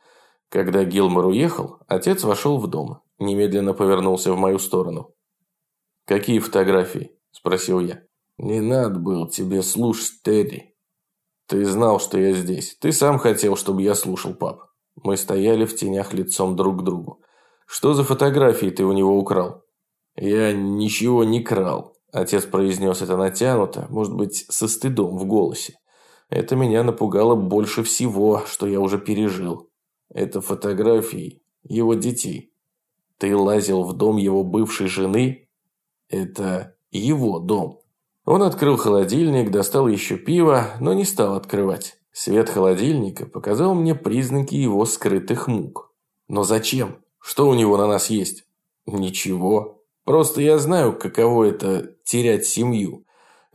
Когда Гилмор уехал, отец вошел в дом, немедленно повернулся в мою сторону. «Какие фотографии?» – спросил я. «Не надо было тебе слушать, Терри. Ты знал, что я здесь. Ты сам хотел, чтобы я слушал, пап». Мы стояли в тенях лицом друг к другу. «Что за фотографии ты у него украл?» «Я ничего не крал», – отец произнес это натянуто, может быть, со стыдом в голосе. Это меня напугало больше всего, что я уже пережил. Это фотографии его детей. Ты лазил в дом его бывшей жены? Это его дом. Он открыл холодильник, достал еще пиво, но не стал открывать. Свет холодильника показал мне признаки его скрытых мук. Но зачем? Что у него на нас есть? Ничего. Просто я знаю, каково это терять семью.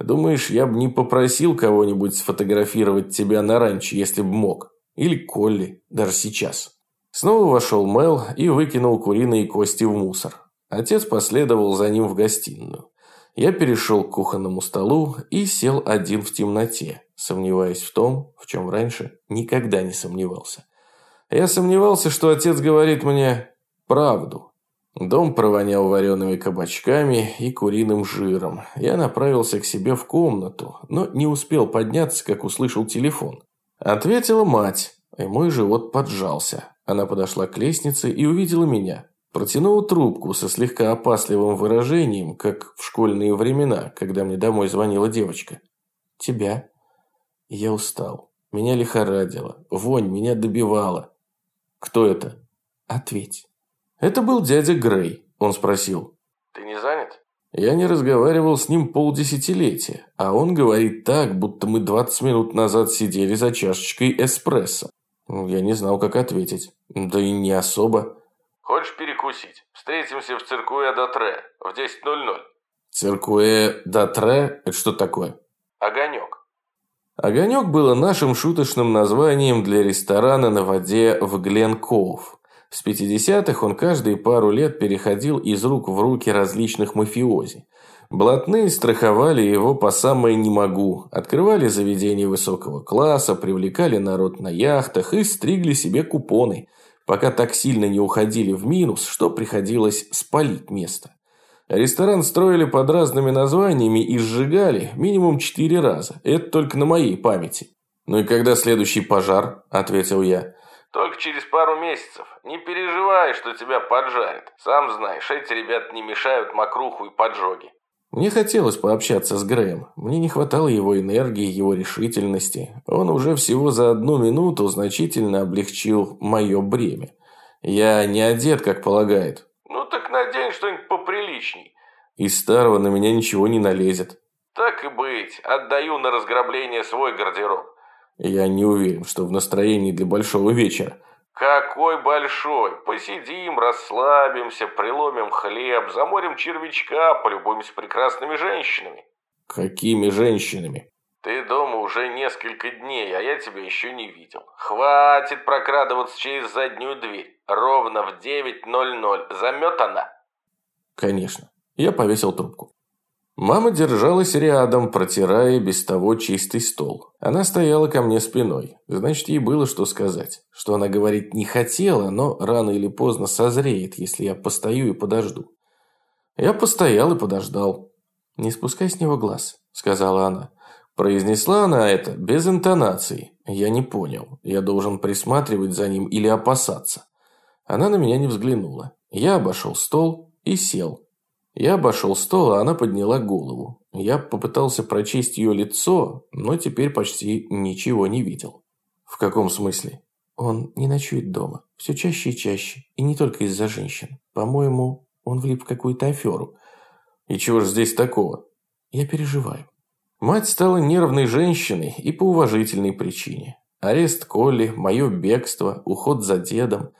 Думаешь, я бы не попросил кого-нибудь сфотографировать тебя на ранчо, если бы мог? Или Колли, даже сейчас?» Снова вошел Мел и выкинул куриные кости в мусор. Отец последовал за ним в гостиную. Я перешел к кухонному столу и сел один в темноте, сомневаясь в том, в чем раньше никогда не сомневался. Я сомневался, что отец говорит мне правду, Дом провонял вареными кабачками и куриным жиром. Я направился к себе в комнату, но не успел подняться, как услышал телефон. Ответила мать, и мой живот поджался. Она подошла к лестнице и увидела меня. Протянул трубку со слегка опасливым выражением, как в школьные времена, когда мне домой звонила девочка. «Тебя?» Я устал. Меня лихорадило. Вонь меня добивала. «Кто это?» «Ответь». Это был дядя Грей. Он спросил. «Ты не занят?» Я не разговаривал с ним полдесятилетия, а он говорит так, будто мы 20 минут назад сидели за чашечкой эспрессо. Я не знал, как ответить. Да и не особо. Хочешь перекусить? Встретимся в Циркуэ Датре в 10.00. Циркуэ Датре? Это что такое? Огонек. Огонек было нашим шуточным названием для ресторана на воде в Гленкоув. С 50-х он каждые пару лет переходил из рук в руки различных мафиози. Блатные страховали его по самое «не могу», открывали заведения высокого класса, привлекали народ на яхтах и стригли себе купоны – пока так сильно не уходили в минус, что приходилось спалить место. Ресторан строили под разными названиями и сжигали минимум четыре раза. Это только на моей памяти. «Ну и когда следующий пожар?» – ответил я. «Только через пару месяцев. Не переживай, что тебя поджарят. Сам знаешь, эти ребята не мешают мокруху и поджоги». Мне хотелось пообщаться с Грэем. Мне не хватало его энергии, его решительности. Он уже всего за одну минуту значительно облегчил мое бремя. Я не одет, как полагает. Ну так надень что-нибудь поприличней. Из старого на меня ничего не налезет. Так и быть, отдаю на разграбление свой гардероб. Я не уверен, что в настроении для большого вечера. Какой большой! Посидим, расслабимся, приломим хлеб, заморим червячка, полюбуемся прекрасными женщинами. Какими женщинами? Ты дома уже несколько дней, а я тебя еще не видел. Хватит прокрадываться через заднюю дверь. Ровно в 9.00. Заметана? Конечно. Я повесил трубку. Мама держалась рядом, протирая без того чистый стол. Она стояла ко мне спиной. Значит, ей было что сказать. Что она говорить не хотела, но рано или поздно созреет, если я постою и подожду. Я постоял и подождал. «Не спускай с него глаз», – сказала она. Произнесла она это без интонации. Я не понял. Я должен присматривать за ним или опасаться. Она на меня не взглянула. Я обошел стол и сел. Я обошел стол, а она подняла голову. Я попытался прочесть ее лицо, но теперь почти ничего не видел. В каком смысле? Он не ночует дома. Все чаще и чаще. И не только из-за женщин. По-моему, он влип в какую-то аферу. И чего же здесь такого? Я переживаю. Мать стала нервной женщиной и по уважительной причине. Арест Колли, мое бегство, уход за дедом.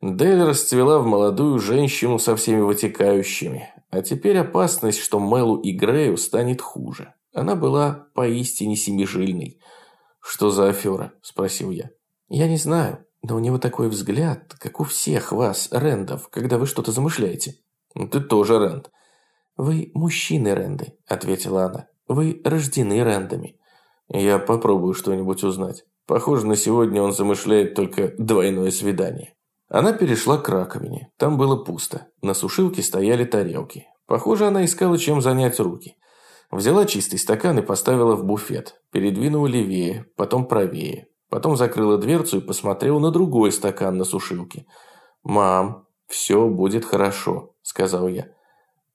Дель расцвела в молодую женщину со всеми вытекающими. А теперь опасность, что Мелу и Грею станет хуже. Она была поистине семижильной. «Что за афера?» – спросил я. «Я не знаю, но у него такой взгляд, как у всех вас, Рэндов, когда вы что-то замышляете». Ну, «Ты тоже Рэнд». «Вы мужчины Рэнды», – ответила она. «Вы рождены Рэндами». «Я попробую что-нибудь узнать. Похоже, на сегодня он замышляет только двойное свидание». Она перешла к раковине. Там было пусто. На сушилке стояли тарелки. Похоже, она искала, чем занять руки. Взяла чистый стакан и поставила в буфет. Передвинула левее, потом правее. Потом закрыла дверцу и посмотрела на другой стакан на сушилке. «Мам, все будет хорошо», – сказал я.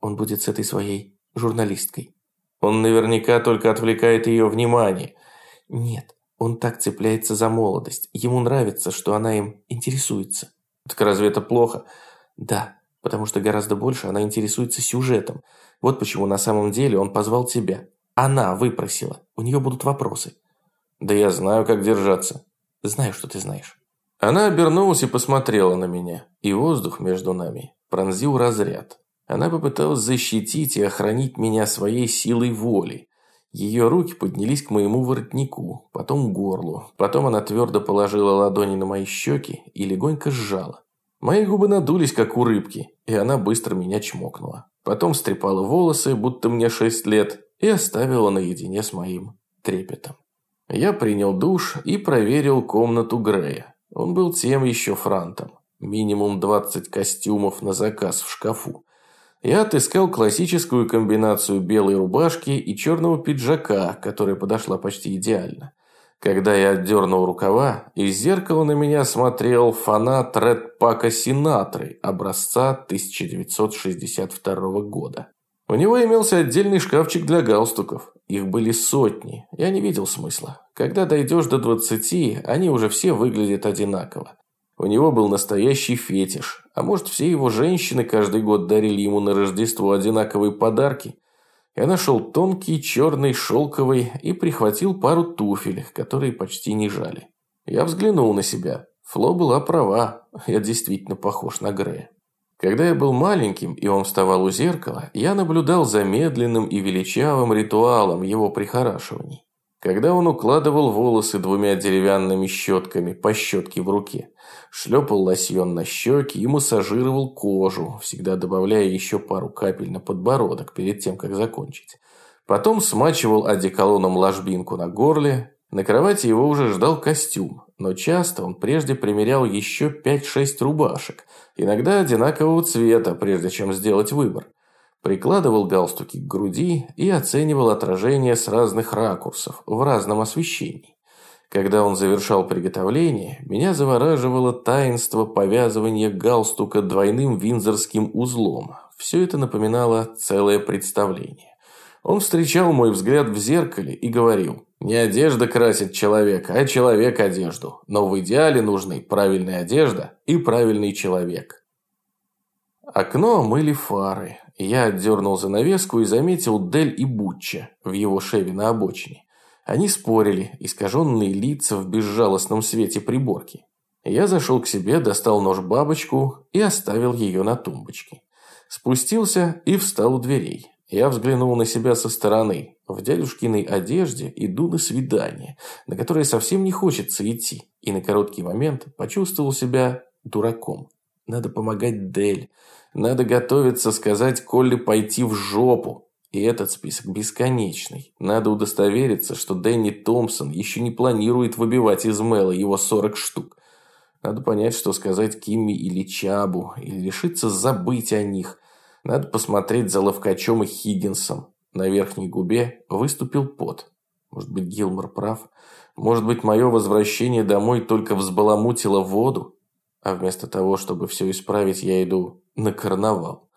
«Он будет с этой своей журналисткой». «Он наверняка только отвлекает ее внимание». «Нет, он так цепляется за молодость. Ему нравится, что она им интересуется». Так разве это плохо? Да, потому что гораздо больше она интересуется сюжетом. Вот почему на самом деле он позвал тебя. Она выпросила. У нее будут вопросы. Да я знаю, как держаться. Знаю, что ты знаешь. Она обернулась и посмотрела на меня. И воздух между нами пронзил разряд. Она попыталась защитить и охранить меня своей силой воли. Ее руки поднялись к моему воротнику, потом к горлу. Потом она твердо положила ладони на мои щеки и легонько сжала. Мои губы надулись, как у рыбки, и она быстро меня чмокнула. Потом стрепала волосы, будто мне шесть лет, и оставила наедине с моим трепетом. Я принял душ и проверил комнату Грея. Он был тем еще франтом. Минимум 20 костюмов на заказ в шкафу. Я отыскал классическую комбинацию белой рубашки и черного пиджака, которая подошла почти идеально. Когда я отдернул рукава, из зеркала на меня смотрел фанат Ред Пака Синатры образца 1962 года. У него имелся отдельный шкафчик для галстуков. Их были сотни. Я не видел смысла. Когда дойдешь до 20, они уже все выглядят одинаково. У него был настоящий фетиш. А может, все его женщины каждый год дарили ему на Рождество одинаковые подарки? Я нашел тонкий, черный, шелковый и прихватил пару туфель, которые почти не жали. Я взглянул на себя. Фло была права, я действительно похож на Грея. Когда я был маленьким, и он вставал у зеркала, я наблюдал за медленным и величавым ритуалом его прихорашиваний. Когда он укладывал волосы двумя деревянными щетками по щетке в руке, шлепал лосьон на щеки и массажировал кожу, всегда добавляя еще пару капель на подбородок перед тем, как закончить. Потом смачивал одеколоном ложбинку на горле. На кровати его уже ждал костюм, но часто он прежде примерял еще 5-6 рубашек, иногда одинакового цвета, прежде чем сделать выбор прикладывал галстуки к груди и оценивал отражение с разных ракурсов, в разном освещении. Когда он завершал приготовление, меня завораживало таинство повязывания галстука двойным винзорским узлом. Все это напоминало целое представление. Он встречал мой взгляд в зеркале и говорил, не одежда красит человека, а человек одежду. Но в идеале нужны правильная одежда и правильный человек. Окно мыли фары. Я отдернул занавеску и заметил Дель и Бутча в его шеве на обочине. Они спорили, искаженные лица в безжалостном свете приборки. Я зашел к себе, достал нож-бабочку и оставил ее на тумбочке. Спустился и встал у дверей. Я взглянул на себя со стороны. В дядюшкиной одежде иду на свидание, на которое совсем не хочется идти, и на короткий момент почувствовал себя дураком. Надо помогать Дель. Надо готовиться сказать Колли пойти в жопу. И этот список бесконечный. Надо удостовериться, что Дэнни Томпсон еще не планирует выбивать из Мэла его 40 штук. Надо понять, что сказать Кимми или Чабу, или решиться забыть о них. Надо посмотреть за Ловкачом и Хиггинсом. На верхней губе выступил пот. Может быть, Гилмор прав? Может быть, мое возвращение домой только взбаламутило воду? А вместо того, чтобы все исправить, я иду на карнавал.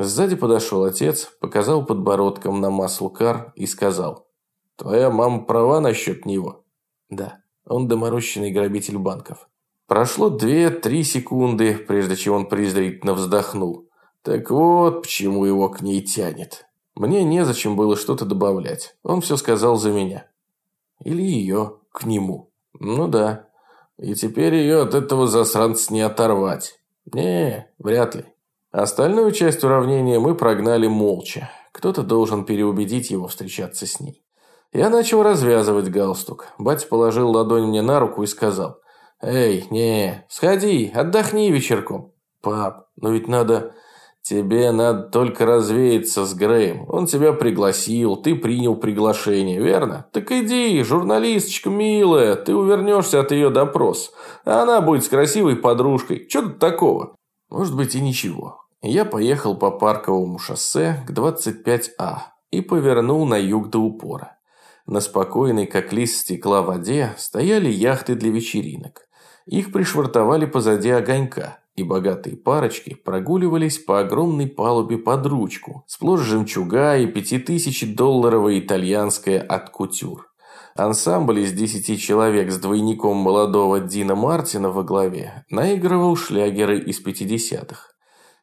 Сзади подошел отец, показал подбородком на маслкар и сказал. «Твоя мама права насчет него?» «Да, он доморощенный грабитель банков». Прошло две-три секунды, прежде чем он презрительно вздохнул. Так вот, почему его к ней тянет. Мне незачем было что-то добавлять. Он все сказал за меня. Или ее к нему. Ну да, и теперь ее от этого засранца не оторвать. Не, вряд ли. Остальную часть уравнения мы прогнали молча. Кто-то должен переубедить его встречаться с ней. Я начал развязывать галстук. Батя положил ладонь мне на руку и сказал. «Эй, не, сходи, отдохни вечерком». «Пап, но ведь надо...» «Тебе надо только развеяться с Греем. Он тебя пригласил, ты принял приглашение, верно? Так иди, журналисточка милая, ты увернешься от ее допрос. А она будет с красивой подружкой. Что тут такого?» «Может быть и ничего». Я поехал по парковому шоссе к 25А и повернул на юг до упора. На спокойной, как лист стекла воде, стояли яхты для вечеринок. Их пришвартовали позади огонька и богатые парочки прогуливались по огромной палубе под ручку, сплошь жемчуга и пятитысячедолларовая итальянская от кутюр. Ансамбль из десяти человек с двойником молодого Дина Мартина во главе наигрывал шлягеры из 50-х.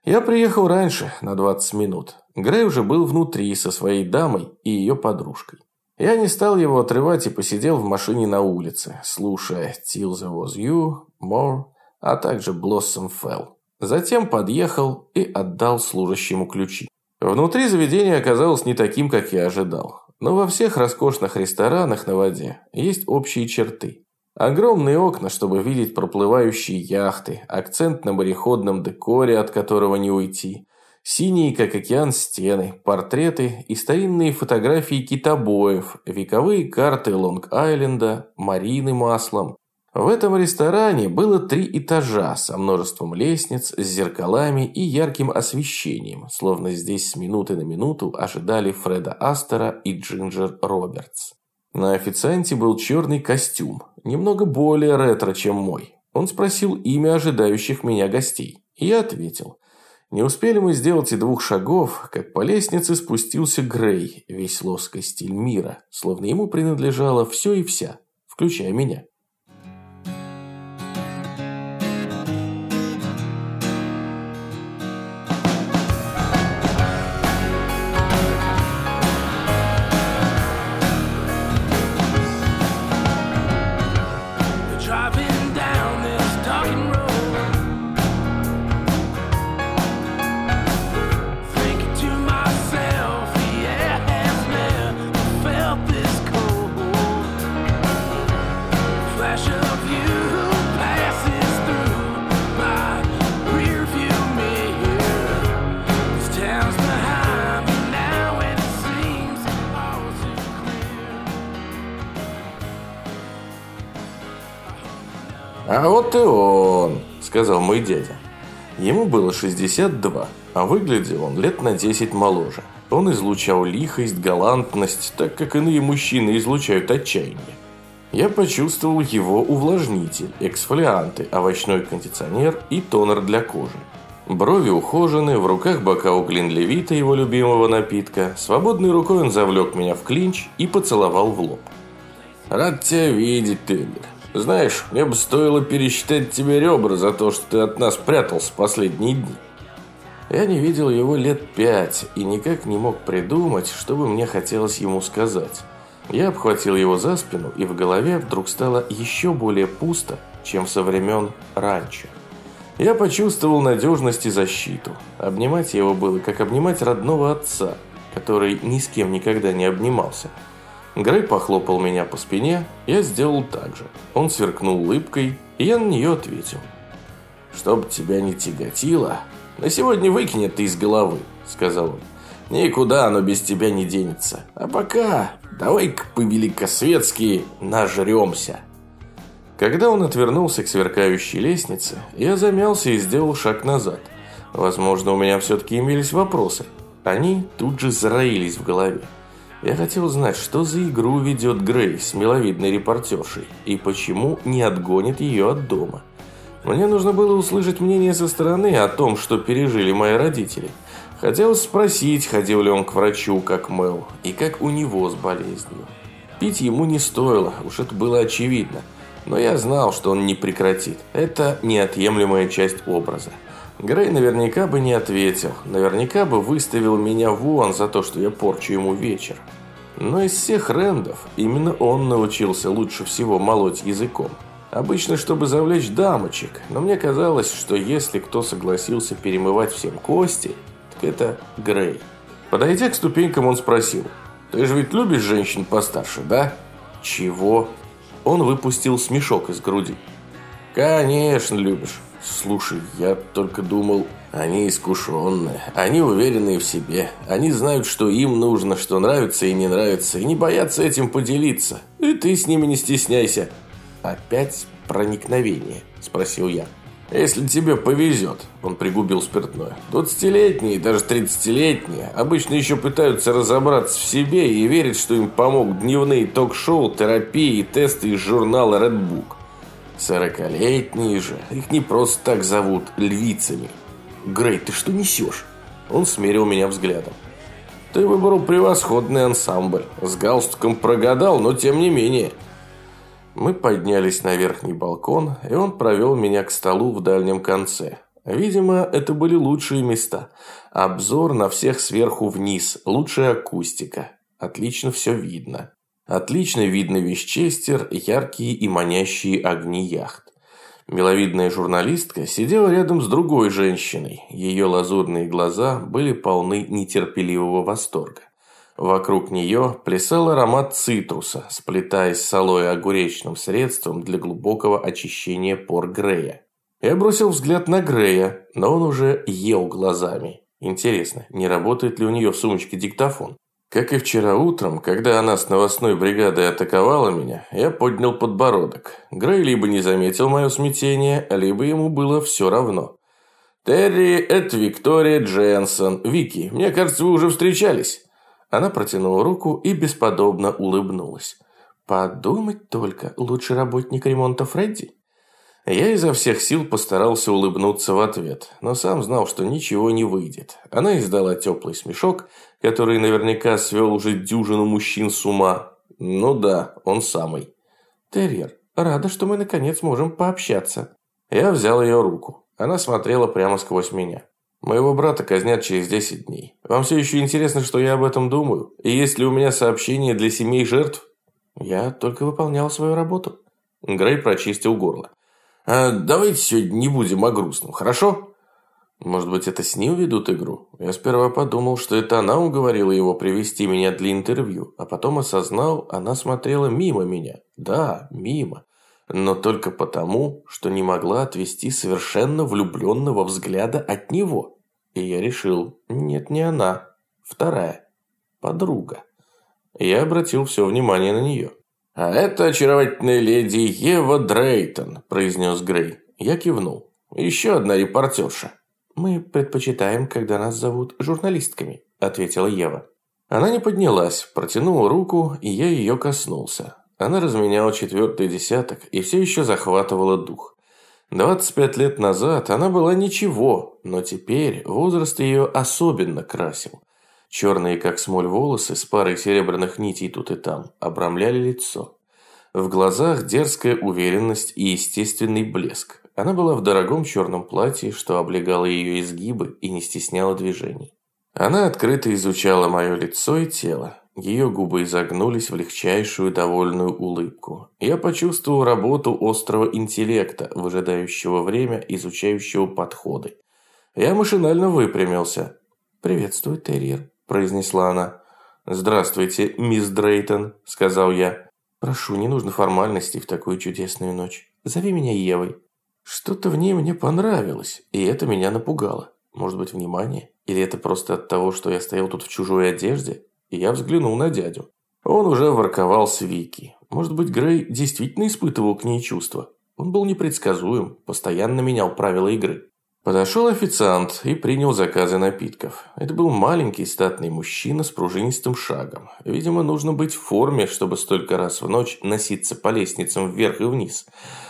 Я приехал раньше, на 20 минут. Грей уже был внутри со своей дамой и ее подружкой. Я не стал его отрывать и посидел в машине на улице, слушая «Till there was you», «More», а также Blossom Fell. Затем подъехал и отдал служащему ключи. Внутри заведение оказалось не таким, как я ожидал. Но во всех роскошных ресторанах на воде есть общие черты. Огромные окна, чтобы видеть проплывающие яхты, акцент на мореходном декоре, от которого не уйти, синие, как океан, стены, портреты и старинные фотографии китобоев, вековые карты Лонг-Айленда, марины маслом, в этом ресторане было три этажа со множеством лестниц, с зеркалами и ярким освещением, словно здесь с минуты на минуту ожидали Фреда Астера и Джинджер Робертс. На официанте был черный костюм, немного более ретро, чем мой. Он спросил имя ожидающих меня гостей. И я ответил. Не успели мы сделать и двух шагов, как по лестнице спустился Грей, весь лоской стиль мира, словно ему принадлежало все и вся, включая меня. Мой дядя. Ему было 62, а выглядел он лет на 10 моложе. Он излучал лихость, галантность, так как иные мужчины излучают отчаяние. Я почувствовал его увлажнитель, эксфолианты, овощной кондиционер и тонер для кожи. Брови ухожены, в руках бокал Глинлевита, его любимого напитка. Свободной рукой он завлек меня в клинч и поцеловал в лоб. «Рад тебя видеть, Тейлор. Знаешь, мне бы стоило пересчитать тебе ребра за то, что ты от нас прятался последние дни. Я не видел его лет пять и никак не мог придумать, что бы мне хотелось ему сказать. Я обхватил его за спину, и в голове вдруг стало еще более пусто, чем со времен раньше. Я почувствовал надежность и защиту. Обнимать его было, как обнимать родного отца, который ни с кем никогда не обнимался – Грей похлопал меня по спине, я сделал так же. Он сверкнул улыбкой, и я на нее ответил. «Чтоб тебя не тяготило, на сегодня выкинь это из головы», — сказал он. «Никуда оно без тебя не денется. А пока давай-ка по-великосветски нажремся». Когда он отвернулся к сверкающей лестнице, я замялся и сделал шаг назад. Возможно, у меня все-таки имелись вопросы. Они тут же зароились в голове. Я хотел знать, что за игру ведет Грейс, миловидной репортершей, и почему не отгонит ее от дома. Мне нужно было услышать мнение со стороны о том, что пережили мои родители. Хотелось спросить, ходил ли он к врачу, как Мэл, и как у него с болезнью. Пить ему не стоило, уж это было очевидно. Но я знал, что он не прекратит. Это неотъемлемая часть образа. Грей наверняка бы не ответил, наверняка бы выставил меня вон за то, что я порчу ему вечер. Но из всех рендов именно он научился лучше всего молоть языком. Обычно, чтобы завлечь дамочек, но мне казалось, что если кто согласился перемывать всем кости, так это Грей. Подойдя к ступенькам, он спросил, «Ты же ведь любишь женщин постарше, да?» «Чего?» Он выпустил смешок из груди. «Конечно любишь. Слушай, я только думал, они искушенные, они уверенные в себе, они знают, что им нужно, что нравится и не нравится, и не боятся этим поделиться. И ты с ними не стесняйся. Опять проникновение, спросил я. Если тебе повезет, он пригубил спиртное. Двадцатилетние, даже тридцатилетние обычно еще пытаются разобраться в себе и верят, что им помогут дневные ток-шоу, терапии и тесты из журнала Red Book. Сорокалетние же, их не просто так зовут львицами. Грей, ты что несешь? Он смерил меня взглядом. Ты выбрал превосходный ансамбль. С галстуком прогадал, но тем не менее. Мы поднялись на верхний балкон, и он провел меня к столу в дальнем конце. Видимо, это были лучшие места. Обзор на всех сверху вниз, лучшая акустика. Отлично все видно. Отлично видно Вещестер, яркие и манящие огни яхт. Миловидная журналистка сидела рядом с другой женщиной. Ее лазурные глаза были полны нетерпеливого восторга. Вокруг нее плясал аромат цитруса, сплетаясь с алоэ огуречным средством для глубокого очищения пор Грея. Я бросил взгляд на Грея, но он уже ел глазами. Интересно, не работает ли у нее в сумочке диктофон? Как и вчера утром, когда она с новостной бригадой атаковала меня, я поднял подбородок. Грей либо не заметил мое смятение, либо ему было все равно. «Терри, это Виктория Дженсон. Вики, мне кажется, вы уже встречались». Она протянула руку и бесподобно улыбнулась. Подумать только, лучший работник ремонта Фредди. Я изо всех сил постарался улыбнуться в ответ, но сам знал, что ничего не выйдет. Она издала теплый смешок, который наверняка свел уже дюжину мужчин с ума. Ну да, он самый. «Терьер, рада, что мы наконец можем пообщаться». Я взял ее руку. Она смотрела прямо сквозь меня. Моего брата казнят через 10 дней. Вам все еще интересно, что я об этом думаю? И есть ли у меня сообщение для семей жертв? Я только выполнял свою работу. Грей прочистил горло. А давайте сегодня не будем о грустном, хорошо? Может быть, это с ним ведут игру? Я сперва подумал, что это она уговорила его привести меня для интервью, а потом осознал, она смотрела мимо меня. Да, мимо но только потому, что не могла отвести совершенно влюбленного взгляда от него. И я решил, нет, не она, вторая, подруга. Я обратил все внимание на нее. «А это очаровательная леди Ева Дрейтон», – произнес Грей. Я кивнул. «Еще одна репортерша». «Мы предпочитаем, когда нас зовут журналистками», – ответила Ева. Она не поднялась, протянула руку, и я ее коснулся. Она разменяла четвертый десяток и все еще захватывала дух. 25 лет назад она была ничего, но теперь возраст ее особенно красил. Черные, как смоль, волосы с парой серебряных нитей тут и там обрамляли лицо. В глазах дерзкая уверенность и естественный блеск. Она была в дорогом черном платье, что облегало ее изгибы и не стесняло движений. Она открыто изучала мое лицо и тело. Ее губы изогнулись в легчайшую довольную улыбку. Я почувствовал работу острого интеллекта, выжидающего время, изучающего подходы. Я машинально выпрямился. «Приветствую, терьер», – произнесла она. «Здравствуйте, мисс Дрейтон», – сказал я. «Прошу, не нужно формальностей в такую чудесную ночь. Зови меня Евой». Что-то в ней мне понравилось, и это меня напугало. Может быть, внимание? Или это просто от того, что я стоял тут в чужой одежде? И я взглянул на дядю. Он уже ворковал с Вики. Может быть, Грей действительно испытывал к ней чувства. Он был непредсказуем, постоянно менял правила игры. Подошел официант и принял заказы напитков. Это был маленький статный мужчина с пружинистым шагом. Видимо, нужно быть в форме, чтобы столько раз в ночь носиться по лестницам вверх и вниз.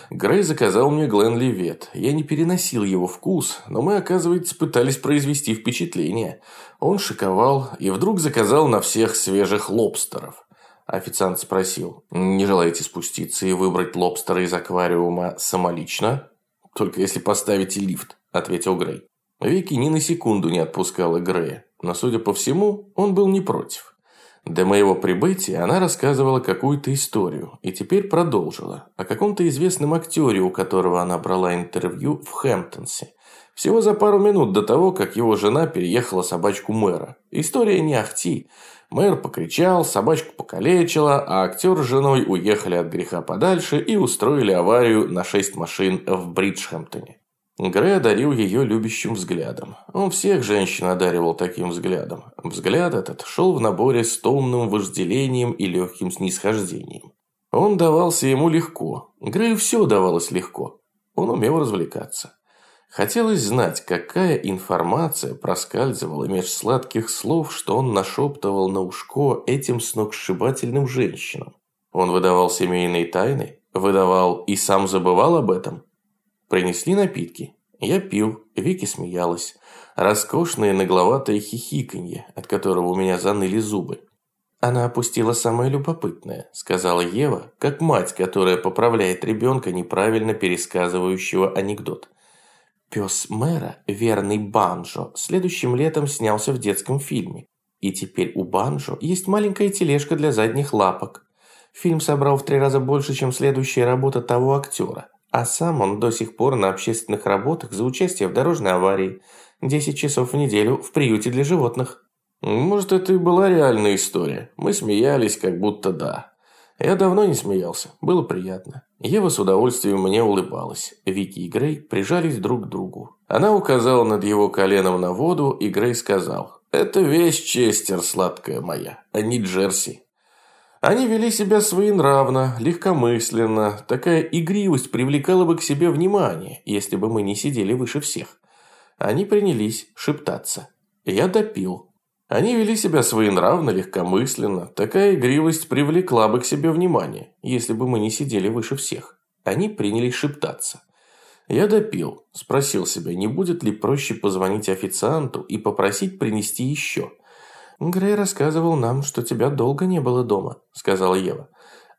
Грей заказал мне Гленли Вет. Я не переносил его вкус, но мы, оказывается, пытались произвести впечатление. Он шиковал и вдруг заказал на всех свежих лобстеров. Официант спросил, не желаете спуститься и выбрать лобстера из аквариума самолично? Только если поставите лифт ответил Грей. Вики ни на секунду не отпускала Грея, но, судя по всему, он был не против. До моего прибытия она рассказывала какую-то историю и теперь продолжила о каком-то известном актере, у которого она брала интервью в Хэмптонсе. Всего за пару минут до того, как его жена переехала собачку мэра. История не ахти. Мэр покричал, собачку покалечила, а актер с женой уехали от греха подальше и устроили аварию на шесть машин в Бриджхэмптоне. Грей одарил ее любящим взглядом. Он всех женщин одаривал таким взглядом. Взгляд этот шел в наборе с томным вожделением и легким снисхождением. Он давался ему легко. Грею все давалось легко. Он умел развлекаться. Хотелось знать, какая информация проскальзывала меж сладких слов, что он нашептывал на ушко этим сногсшибательным женщинам. Он выдавал семейные тайны, выдавал и сам забывал об этом. Принесли напитки. Я пил, Вики смеялась. Роскошное нагловатое хихиканье, от которого у меня заныли зубы. Она опустила самое любопытное, сказала Ева, как мать, которая поправляет ребенка, неправильно пересказывающего анекдот. Пес мэра, верный Банжо, следующим летом снялся в детском фильме. И теперь у Банжо есть маленькая тележка для задних лапок. Фильм собрал в три раза больше, чем следующая работа того актера. А сам он до сих пор на общественных работах за участие в дорожной аварии. 10 часов в неделю в приюте для животных. Может, это и была реальная история. Мы смеялись, как будто да. Я давно не смеялся. Было приятно. Ева с удовольствием мне улыбалась. Вики и Грей прижались друг к другу. Она указала над его коленом на воду, и Грей сказал, «Это весь Честер, сладкая моя, а не Джерси». Они вели себя своенравно, легкомысленно. Такая игривость привлекала бы к себе внимание, если бы мы не сидели выше всех. Они принялись шептаться. Я допил. Они вели себя своенравно, легкомысленно. Такая игривость привлекла бы к себе внимание, если бы мы не сидели выше всех. Они принялись шептаться. Я допил, спросил себя, не будет ли проще позвонить официанту и попросить принести еще. «Грей рассказывал нам, что тебя долго не было дома», – сказала Ева.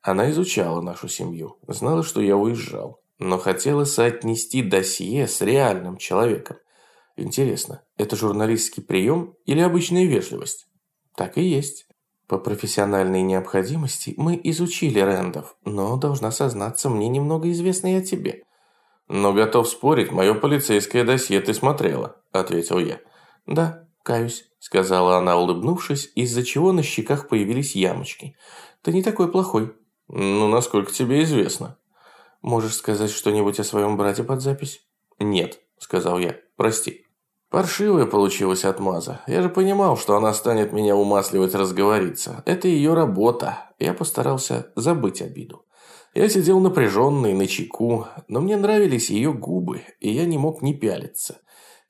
Она изучала нашу семью, знала, что я уезжал, но хотела соотнести досье с реальным человеком. Интересно, это журналистский прием или обычная вежливость? Так и есть. По профессиональной необходимости мы изучили Рэндов, но, должна сознаться, мне немного известно и о тебе. «Но готов спорить, мое полицейское досье ты смотрела», – ответил я. «Да, каюсь», – сказала она, улыбнувшись, из-за чего на щеках появились ямочки. «Ты не такой плохой». «Ну, насколько тебе известно». «Можешь сказать что-нибудь о своем брате под запись?» «Нет», – сказал я. «Прости». Паршивая получилась отмаза. Я же понимал, что она станет меня умасливать разговориться. Это ее работа. Я постарался забыть обиду. Я сидел напряженный, на чеку, но мне нравились ее губы, и я не мог не пялиться.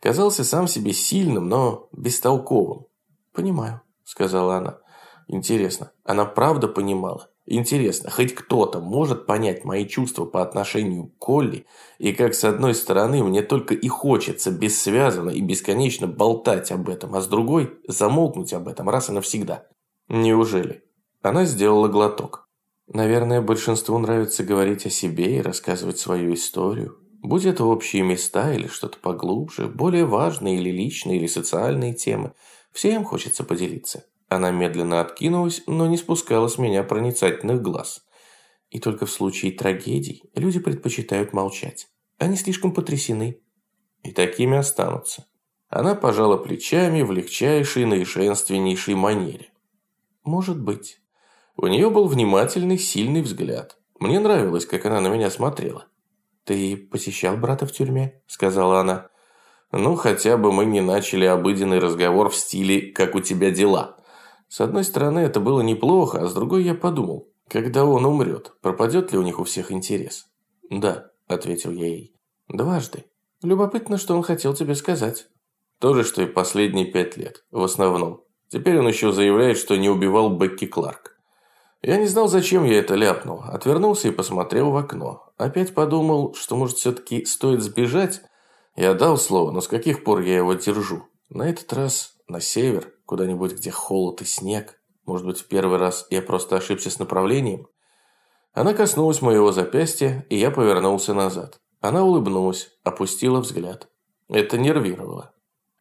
Казался сам себе сильным, но бестолковым. «Понимаю», — сказала она. «Интересно, она правда понимала? Интересно, хоть кто-то может понять мои чувства по отношению к Колли, и как с одной стороны мне только и хочется бессвязно и бесконечно болтать об этом, а с другой замолкнуть об этом раз и навсегда. Неужели? Она сделала глоток. Наверное, большинству нравится говорить о себе и рассказывать свою историю. Будь это общие места или что-то поглубже, более важные или личные, или социальные темы. Всем хочется поделиться. Она медленно откинулась, но не спускала с меня проницательных глаз. И только в случае трагедий люди предпочитают молчать. Они слишком потрясены. И такими останутся. Она пожала плечами в легчайшей, наишенственнейшей манере. Может быть. У нее был внимательный, сильный взгляд. Мне нравилось, как она на меня смотрела. «Ты посещал брата в тюрьме?» – сказала она. «Ну, хотя бы мы не начали обыденный разговор в стиле «как у тебя дела?». С одной стороны, это было неплохо, а с другой я подумал, когда он умрет, пропадет ли у них у всех интерес? «Да», – ответил я ей. «Дважды. Любопытно, что он хотел тебе сказать». То же, что и последние пять лет, в основном. Теперь он еще заявляет, что не убивал Бекки Кларк. Я не знал, зачем я это ляпнул. Отвернулся и посмотрел в окно. Опять подумал, что, может, все-таки стоит сбежать. Я дал слово, но с каких пор я его держу? На этот раз на север, куда-нибудь, где холод и снег. Может быть, в первый раз я просто ошибся с направлением? Она коснулась моего запястья, и я повернулся назад. Она улыбнулась, опустила взгляд. Это нервировало.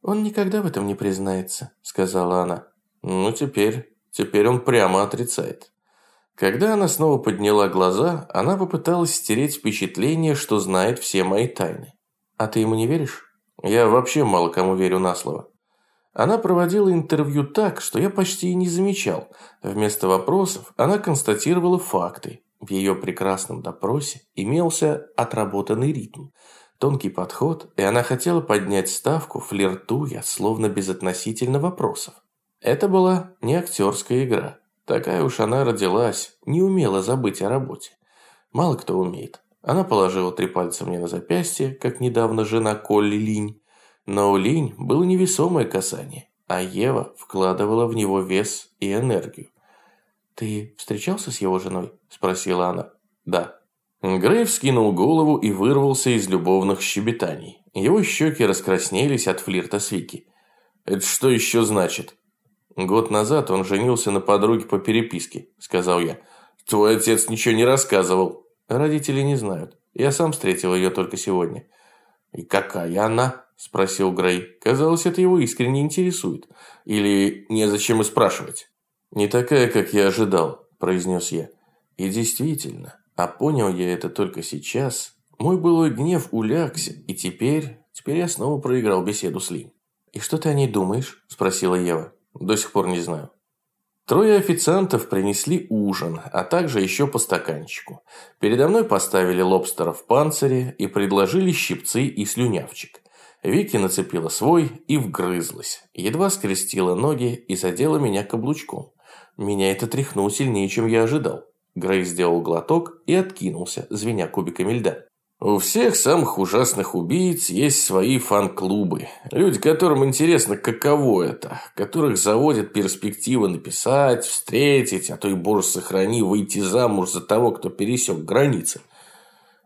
«Он никогда в этом не признается», — сказала она. «Ну, теперь... Теперь он прямо отрицает». Когда она снова подняла глаза, она попыталась стереть впечатление, что знает все мои тайны. «А ты ему не веришь?» «Я вообще мало кому верю на слово». Она проводила интервью так, что я почти и не замечал. Вместо вопросов она констатировала факты. В ее прекрасном допросе имелся отработанный ритм, тонкий подход, и она хотела поднять ставку, флиртуя, словно безотносительно вопросов. Это была не актерская игра. Такая уж она родилась, не умела забыть о работе. Мало кто умеет. Она положила три пальца мне на запястье, как недавно жена Колли Линь, но у Линь было невесомое касание, а Ева вкладывала в него вес и энергию. «Ты встречался с его женой?» – спросила она. «Да». Грейв скинул голову и вырвался из любовных щебетаний. Его щеки раскраснелись от флирта с Вики. «Это что еще значит?» «Год назад он женился на подруге по переписке», – сказал я. «Твой отец ничего не рассказывал». «Родители не знают. Я сам встретил ее только сегодня». «И какая она?» – спросил Грей. Казалось, это его искренне интересует. Или незачем и спрашивать. «Не такая, как я ожидал», – произнес я. И действительно, а понял я это только сейчас. Мой былой гнев улягся, и теперь... Теперь я снова проиграл беседу с Лин. «И что ты о ней думаешь?» – спросила Ева. «До сих пор не знаю». Трое официантов принесли ужин, а также еще по стаканчику. Передо мной поставили лобстера в панцире и предложили щипцы и слюнявчик. Вики нацепила свой и вгрызлась. Едва скрестила ноги и задела меня каблучком. Меня это тряхнуло сильнее, чем я ожидал. Грей сделал глоток и откинулся, звеня кубиками льда. У всех самых ужасных убийц есть свои фан-клубы. Люди, которым интересно, каково это. Которых заводят перспективы написать, встретить, а то и, боже, сохрани, выйти замуж за того, кто пересек границы.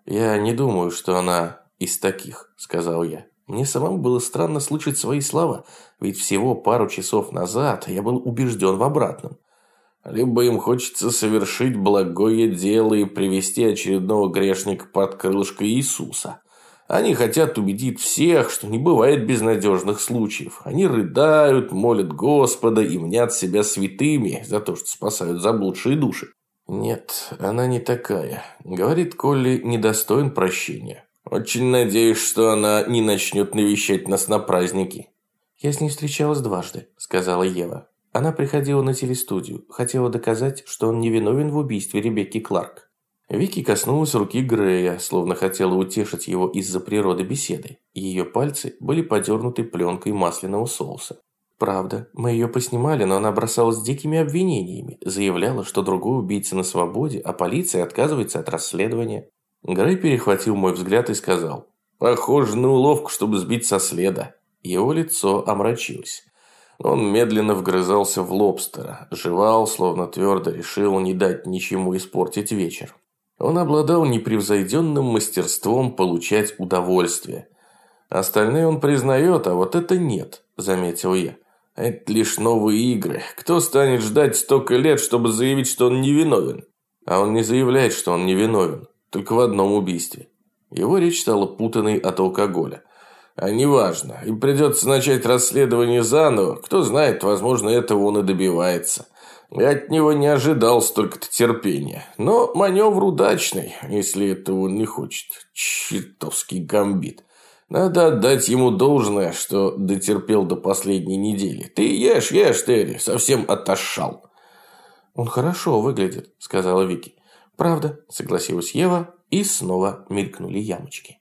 «Я не думаю, что она из таких», – сказал я. Мне самому было странно слышать свои слова, ведь всего пару часов назад я был убежден в обратном. Либо им хочется совершить благое дело и привести очередного грешника под крылышко Иисуса. Они хотят убедить всех, что не бывает безнадежных случаев. Они рыдают, молят Господа и мнят себя святыми за то, что спасают заблудшие души. «Нет, она не такая», — говорит Колли, недостоин прощения. «Очень надеюсь, что она не начнет навещать нас на праздники». «Я с ней встречалась дважды», — сказала Ева. Она приходила на телестудию, хотела доказать, что он невиновен в убийстве Ребекки Кларк. Вики коснулась руки Грея, словно хотела утешить его из-за природы беседы. Ее пальцы были подернуты пленкой масляного соуса. Правда, мы ее поснимали, но она бросалась дикими обвинениями, заявляла, что другой убийца на свободе, а полиция отказывается от расследования. Грей перехватил мой взгляд и сказал, «Похоже на уловку, чтобы сбить со следа». Его лицо омрачилось. Он медленно вгрызался в лобстера, жевал, словно твердо решил не дать ничему испортить вечер. Он обладал непревзойденным мастерством получать удовольствие. Остальные он признает, а вот это нет, заметил я. Это лишь новые игры. Кто станет ждать столько лет, чтобы заявить, что он невиновен? А он не заявляет, что он невиновен. Только в одном убийстве. Его речь стала путанной от алкоголя. А неважно, им придется начать расследование заново. Кто знает, возможно, этого он и добивается. Я от него не ожидал столько-то терпения. Но маневр удачный, если этого он не хочет. Чертовский гамбит. Надо отдать ему должное, что дотерпел до последней недели. Ты ешь, ешь, Терри, совсем отошал. Он хорошо выглядит, сказала Вики. Правда, согласилась Ева, и снова мелькнули ямочки.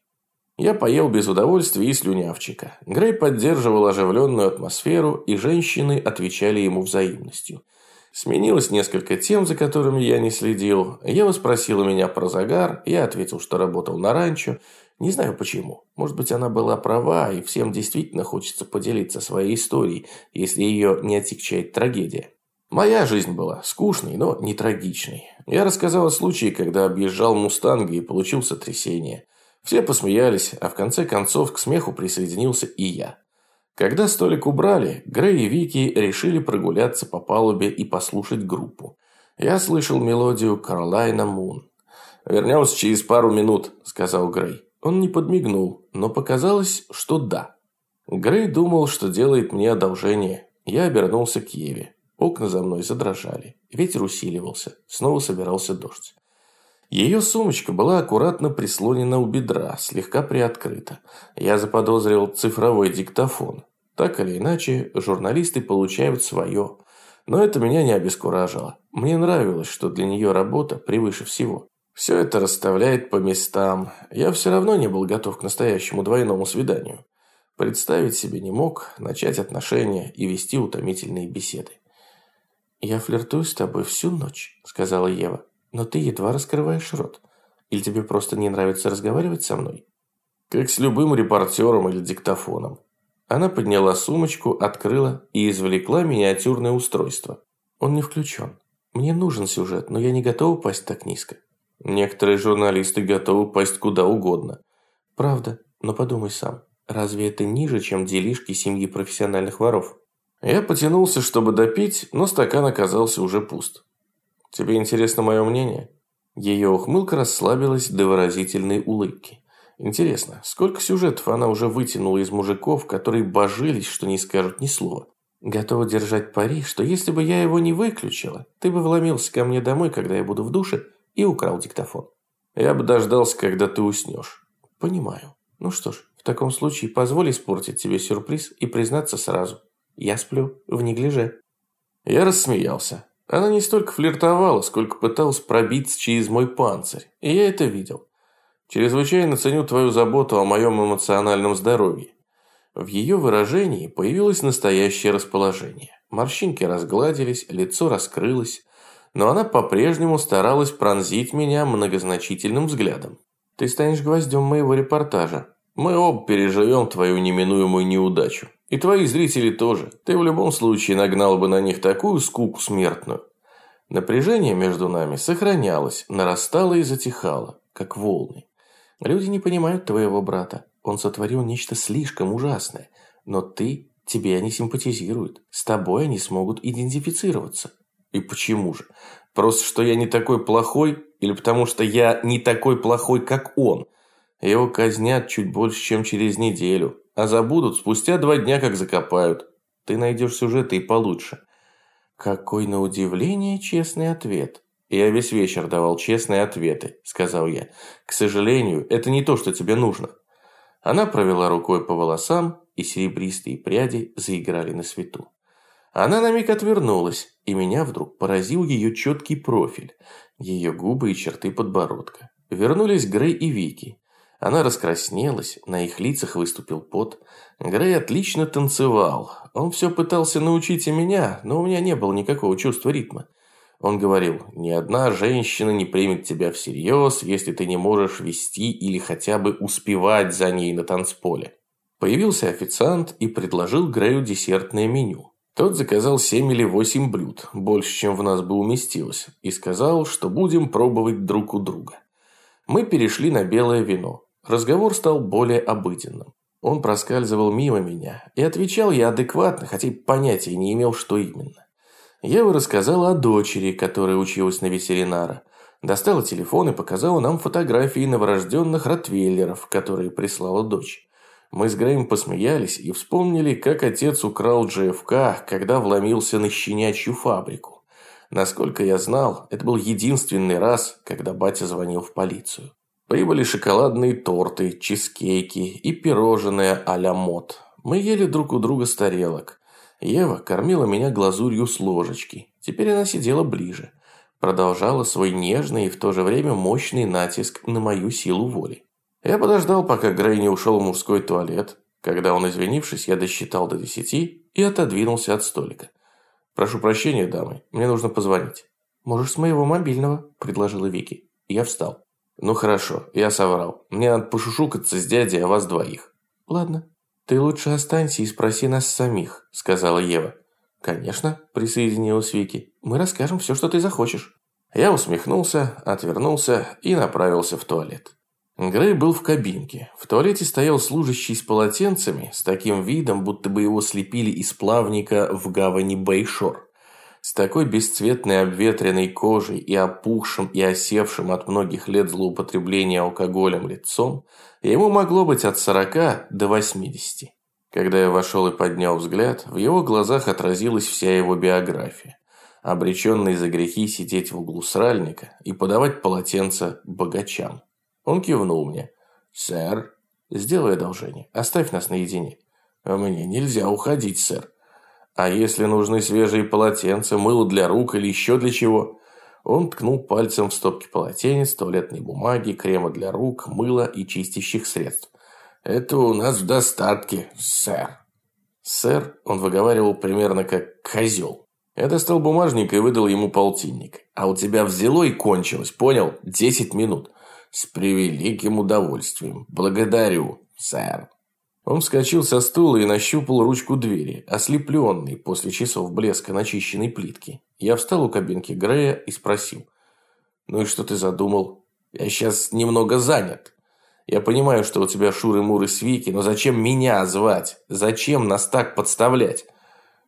Я поел без удовольствия и слюнявчика. Грей поддерживал оживленную атмосферу, и женщины отвечали ему взаимностью. Сменилось несколько тем, за которыми я не следил. Ева спросила меня про загар, я ответил, что работал на ранчо. Не знаю почему. Может быть, она была права, и всем действительно хочется поделиться своей историей, если ее не отягчает трагедия. Моя жизнь была скучной, но не трагичной. Я рассказал о случае, когда объезжал «Мустанга» и получил сотрясение – все посмеялись, а в конце концов к смеху присоединился и я. Когда столик убрали, Грей и Вики решили прогуляться по палубе и послушать группу. Я слышал мелодию «Каролайна Мун». «Вернемся через пару минут», – сказал Грей. Он не подмигнул, но показалось, что да. Грей думал, что делает мне одолжение. Я обернулся к Еве. Окна за мной задрожали. Ветер усиливался. Снова собирался дождь. Ее сумочка была аккуратно прислонена у бедра, слегка приоткрыта. Я заподозрил цифровой диктофон. Так или иначе, журналисты получают свое. Но это меня не обескуражило. Мне нравилось, что для нее работа превыше всего. Все это расставляет по местам. Я все равно не был готов к настоящему двойному свиданию. Представить себе не мог, начать отношения и вести утомительные беседы. «Я флиртую с тобой всю ночь», – сказала Ева но ты едва раскрываешь рот. Или тебе просто не нравится разговаривать со мной? Как с любым репортером или диктофоном. Она подняла сумочку, открыла и извлекла миниатюрное устройство. Он не включен. Мне нужен сюжет, но я не готова пасть так низко. Некоторые журналисты готовы пасть куда угодно. Правда, но подумай сам. Разве это ниже, чем делишки семьи профессиональных воров? Я потянулся, чтобы допить, но стакан оказался уже пуст. Тебе интересно мое мнение?» Ее ухмылка расслабилась до выразительной улыбки. Интересно, сколько сюжетов она уже вытянула из мужиков, которые божились, что не скажут ни слова? Готова держать пари, что если бы я его не выключила, ты бы вломился ко мне домой, когда я буду в душе, и украл диктофон. Я бы дождался, когда ты уснешь. Понимаю. Ну что ж, в таком случае позволь испортить тебе сюрприз и признаться сразу. Я сплю в неглиже. Я рассмеялся. Она не столько флиртовала, сколько пыталась пробиться через мой панцирь, и я это видел. Чрезвычайно ценю твою заботу о моем эмоциональном здоровье. В ее выражении появилось настоящее расположение. Морщинки разгладились, лицо раскрылось, но она по-прежнему старалась пронзить меня многозначительным взглядом. Ты станешь гвоздем моего репортажа. Мы оба переживем твою неминуемую неудачу. И твои зрители тоже. Ты в любом случае нагнал бы на них такую скуку смертную. Напряжение между нами сохранялось, нарастало и затихало, как волны. Люди не понимают твоего брата. Он сотворил нечто слишком ужасное. Но ты, тебе они симпатизируют. С тобой они смогут идентифицироваться. И почему же? Просто что я не такой плохой? Или потому что я не такой плохой, как он? Его казнят чуть больше, чем через неделю. А забудут спустя два дня, как закопают. Ты найдешь сюжеты и получше. «Какой, на удивление, честный ответ!» «Я весь вечер давал честные ответы», – сказал я. «К сожалению, это не то, что тебе нужно». Она провела рукой по волосам, и серебристые пряди заиграли на свету. Она на миг отвернулась, и меня вдруг поразил ее четкий профиль, ее губы и черты подбородка. Вернулись Грей и Вики. Она раскраснелась, на их лицах выступил пот. Грей отлично танцевал. Он все пытался научить и меня, но у меня не было никакого чувства ритма. Он говорил, ни одна женщина не примет тебя всерьез, если ты не можешь вести или хотя бы успевать за ней на танцполе. Появился официант и предложил Грею десертное меню. Тот заказал семь или восемь блюд, больше, чем в нас бы уместилось, и сказал, что будем пробовать друг у друга. Мы перешли на белое вино. Разговор стал более обыденным. Он проскальзывал мимо меня, и отвечал я адекватно, хотя и понятия не имел, что именно. Ева рассказала о дочери, которая училась на ветеринара. Достала телефон и показала нам фотографии новорожденных ротвейлеров, которые прислала дочь. Мы с Грэем посмеялись и вспомнили, как отец украл JFK, когда вломился на щенячью фабрику. Насколько я знал, это был единственный раз, когда батя звонил в полицию. Прибыли шоколадные торты, чизкейки и пирожные а-ля мод. Мы ели друг у друга с тарелок. Ева кормила меня глазурью с ложечки. Теперь она сидела ближе. Продолжала свой нежный и в то же время мощный натиск на мою силу воли. Я подождал, пока Грей не ушел в мужской туалет. Когда он, извинившись, я досчитал до десяти и отодвинулся от столика. «Прошу прощения, дамы, мне нужно позвонить». «Можешь с моего мобильного», – предложила Вики. Я встал. «Ну хорошо, я соврал. Мне надо пошушукаться с дядей о вас двоих». «Ладно. Ты лучше останься и спроси нас самих», – сказала Ева. «Конечно», – присоединилась Вики. «Мы расскажем все, что ты захочешь». Я усмехнулся, отвернулся и направился в туалет. Грей был в кабинке. В туалете стоял служащий с полотенцами, с таким видом, будто бы его слепили из плавника в гавани Бейшор. Такой бесцветной обветренной кожей и опухшим и осевшим от многих лет злоупотребления алкоголем лицом, ему могло быть от 40 до 80. Когда я вошел и поднял взгляд, в его глазах отразилась вся его биография. Обреченный за грехи сидеть в углу сральника и подавать полотенце богачам. Он кивнул мне. «Сэр, сделай одолжение, оставь нас наедине». «Мне нельзя уходить, сэр», а если нужны свежие полотенца, мыло для рук или еще для чего? Он ткнул пальцем в стопки полотенец, туалетной бумаги, крема для рук, мыла и чистящих средств. «Это у нас в достатке, сэр». «Сэр», он выговаривал примерно как «козел». Я достал бумажник и выдал ему полтинник. «А у тебя взяло и кончилось, понял? Десять минут». «С превеликим удовольствием. Благодарю, сэр». Он вскочил со стула и нащупал ручку двери, ослепленный после часов блеска начищенной плитки. Я встал у кабинки Грея и спросил. «Ну и что ты задумал? Я сейчас немного занят. Я понимаю, что у тебя шуры-муры с Вики, но зачем меня звать? Зачем нас так подставлять?»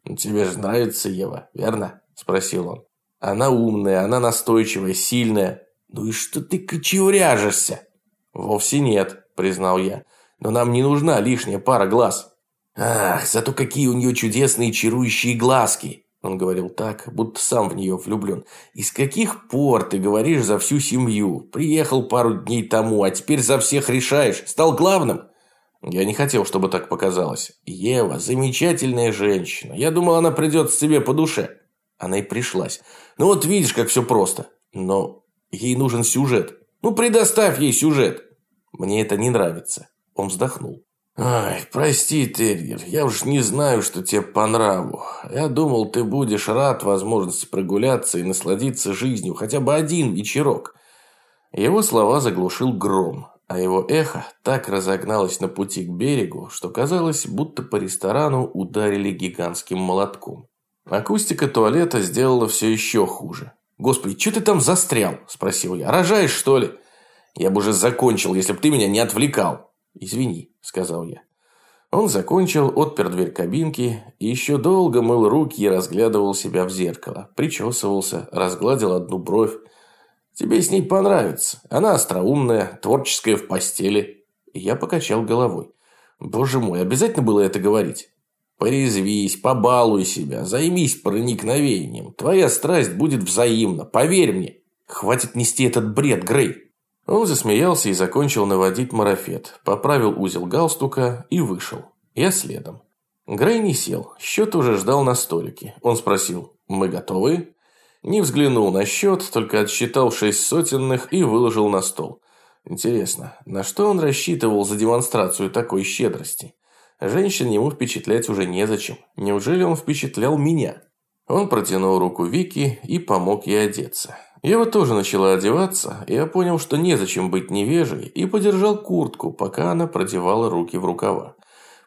«Ну, тебе же нравится Ева, верно?» – спросил он. «Она умная, она настойчивая, сильная. Ну и что ты кочевряжешься?» «Вовсе нет», – признал я но нам не нужна лишняя пара глаз». «Ах, зато какие у нее чудесные чарующие глазки!» Он говорил так, будто сам в нее влюблен. «Из каких пор ты говоришь за всю семью? Приехал пару дней тому, а теперь за всех решаешь. Стал главным?» Я не хотел, чтобы так показалось. Ева – замечательная женщина. Я думал, она придется тебе по душе. Она и пришлась. Ну вот видишь, как все просто. Но ей нужен сюжет. Ну предоставь ей сюжет. Мне это не нравится. Он вздохнул. «Ай, прости, Терьер, я уж не знаю, что тебе по нраву. Я думал, ты будешь рад возможности прогуляться и насладиться жизнью хотя бы один вечерок». Его слова заглушил гром. а его эхо так разогналось на пути к берегу, что казалось, будто по ресторану ударили гигантским молотком. Акустика туалета сделала все еще хуже. «Господи, что ты там застрял?» – спросил я. «Рожаешь, что ли?» «Я бы уже закончил, если бы ты меня не отвлекал». «Извини», – сказал я. Он закончил, отпер дверь кабинки и еще долго мыл руки и разглядывал себя в зеркало. Причесывался, разгладил одну бровь. «Тебе с ней понравится. Она остроумная, творческая в постели». И я покачал головой. «Боже мой, обязательно было это говорить?» «Порезвись, побалуй себя, займись проникновением. Твоя страсть будет взаимна, поверь мне. Хватит нести этот бред, Грей». Он засмеялся и закончил наводить марафет, поправил узел галстука и вышел. Я следом. Грей не сел, счет уже ждал на столике. Он спросил «Мы готовы?» Не взглянул на счет, только отсчитал шесть сотенных и выложил на стол. Интересно, на что он рассчитывал за демонстрацию такой щедрости? Женщин ему впечатлять уже незачем. Неужели он впечатлял меня? Он протянул руку Вики и помог ей одеться. Ева тоже начала одеваться, и я понял, что незачем быть невежей, и подержал куртку, пока она продевала руки в рукава.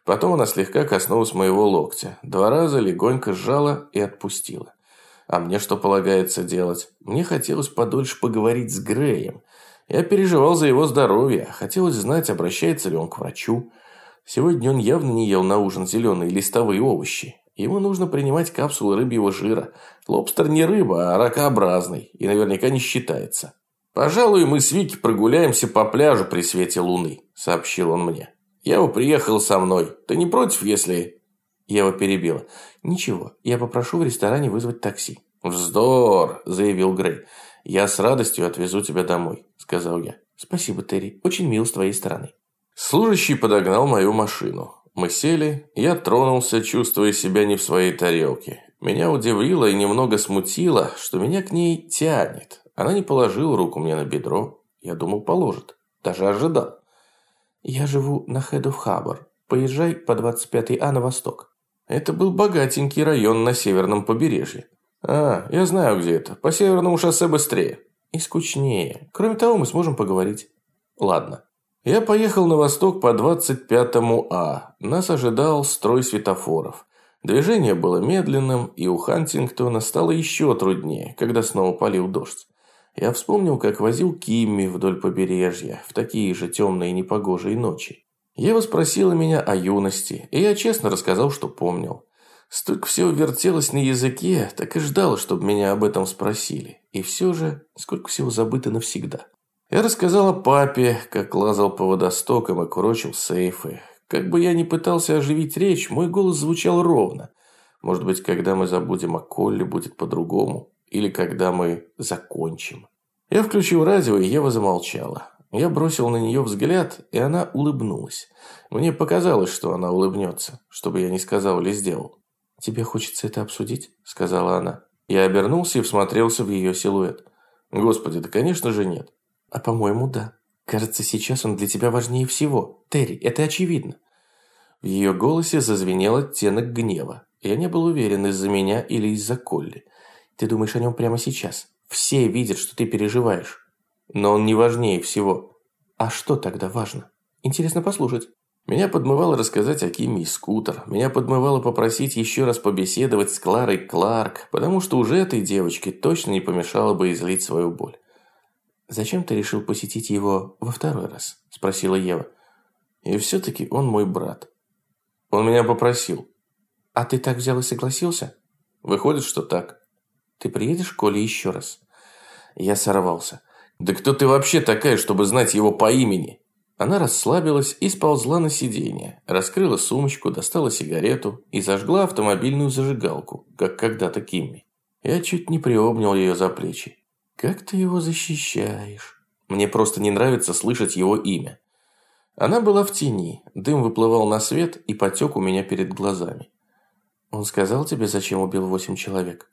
Потом она слегка коснулась моего локтя, два раза легонько сжала и отпустила. А мне что полагается делать? Мне хотелось подольше поговорить с Греем. Я переживал за его здоровье, хотелось знать, обращается ли он к врачу. Сегодня он явно не ел на ужин зеленые листовые овощи, Ему нужно принимать капсулы рыбьего жира. Лобстер не рыба, а ракообразный, и наверняка не считается. «Пожалуй, мы с Вики прогуляемся по пляжу при свете луны», – сообщил он мне. «Ева приехал со мной. Ты не против, если...» Ева перебила. «Ничего, я попрошу в ресторане вызвать такси». «Вздор», – заявил Грей. «Я с радостью отвезу тебя домой», – сказал я. «Спасибо, Терри. Очень мил с твоей стороны». Служащий подогнал мою машину. Мы сели, я тронулся, чувствуя себя не в своей тарелке. Меня удивило и немного смутило, что меня к ней тянет. Она не положила руку мне на бедро. Я думал, положит. Даже ожидал. «Я живу на Хедов Хабар. Поезжай по 25-й А на восток». Это был богатенький район на северном побережье. «А, я знаю, где это. По северному шоссе быстрее». «И скучнее. Кроме того, мы сможем поговорить». «Ладно». Я поехал на восток по 25-му А. Нас ожидал строй светофоров. Движение было медленным, и у Хантингтона стало еще труднее, когда снова полил дождь. Я вспомнил, как возил Кимми вдоль побережья в такие же темные непогожие ночи. Ева спросила меня о юности, и я честно рассказал, что помнил. Столько всего вертелось на языке, так и ждал, чтобы меня об этом спросили. И все же, сколько всего забыто навсегда. Я рассказал о папе, как лазал по водостокам и курочил сейфы. Как бы я ни пытался оживить речь, мой голос звучал ровно. Может быть, когда мы забудем о Колле, будет по-другому. Или когда мы закончим. Я включил радио, и Ева замолчала. Я бросил на нее взгляд, и она улыбнулась. Мне показалось, что она улыбнется, чтобы я не сказал или сделал. «Тебе хочется это обсудить?» – сказала она. Я обернулся и всмотрелся в ее силуэт. «Господи, да конечно же нет. А по-моему, да. Кажется, сейчас он для тебя важнее всего. Терри, это очевидно. В ее голосе зазвенел оттенок гнева. Я не был уверен, из-за меня или из-за Колли. Ты думаешь о нем прямо сейчас. Все видят, что ты переживаешь. Но он не важнее всего. А что тогда важно? Интересно послушать. Меня подмывало рассказать о Киме и Скутер. Меня подмывало попросить еще раз побеседовать с Кларой Кларк, потому что уже этой девочке точно не помешало бы излить свою боль. «Зачем ты решил посетить его во второй раз?» – спросила Ева. «И все-таки он мой брат. Он меня попросил». «А ты так взял и согласился?» «Выходит, что так». «Ты приедешь к Коле еще раз?» Я сорвался. «Да кто ты вообще такая, чтобы знать его по имени?» Она расслабилась и сползла на сиденье, раскрыла сумочку, достала сигарету и зажгла автомобильную зажигалку, как когда-то Кимми. Я чуть не приобнял ее за плечи. «Как ты его защищаешь?» Мне просто не нравится слышать его имя. Она была в тени, дым выплывал на свет и потек у меня перед глазами. «Он сказал тебе, зачем убил восемь человек?»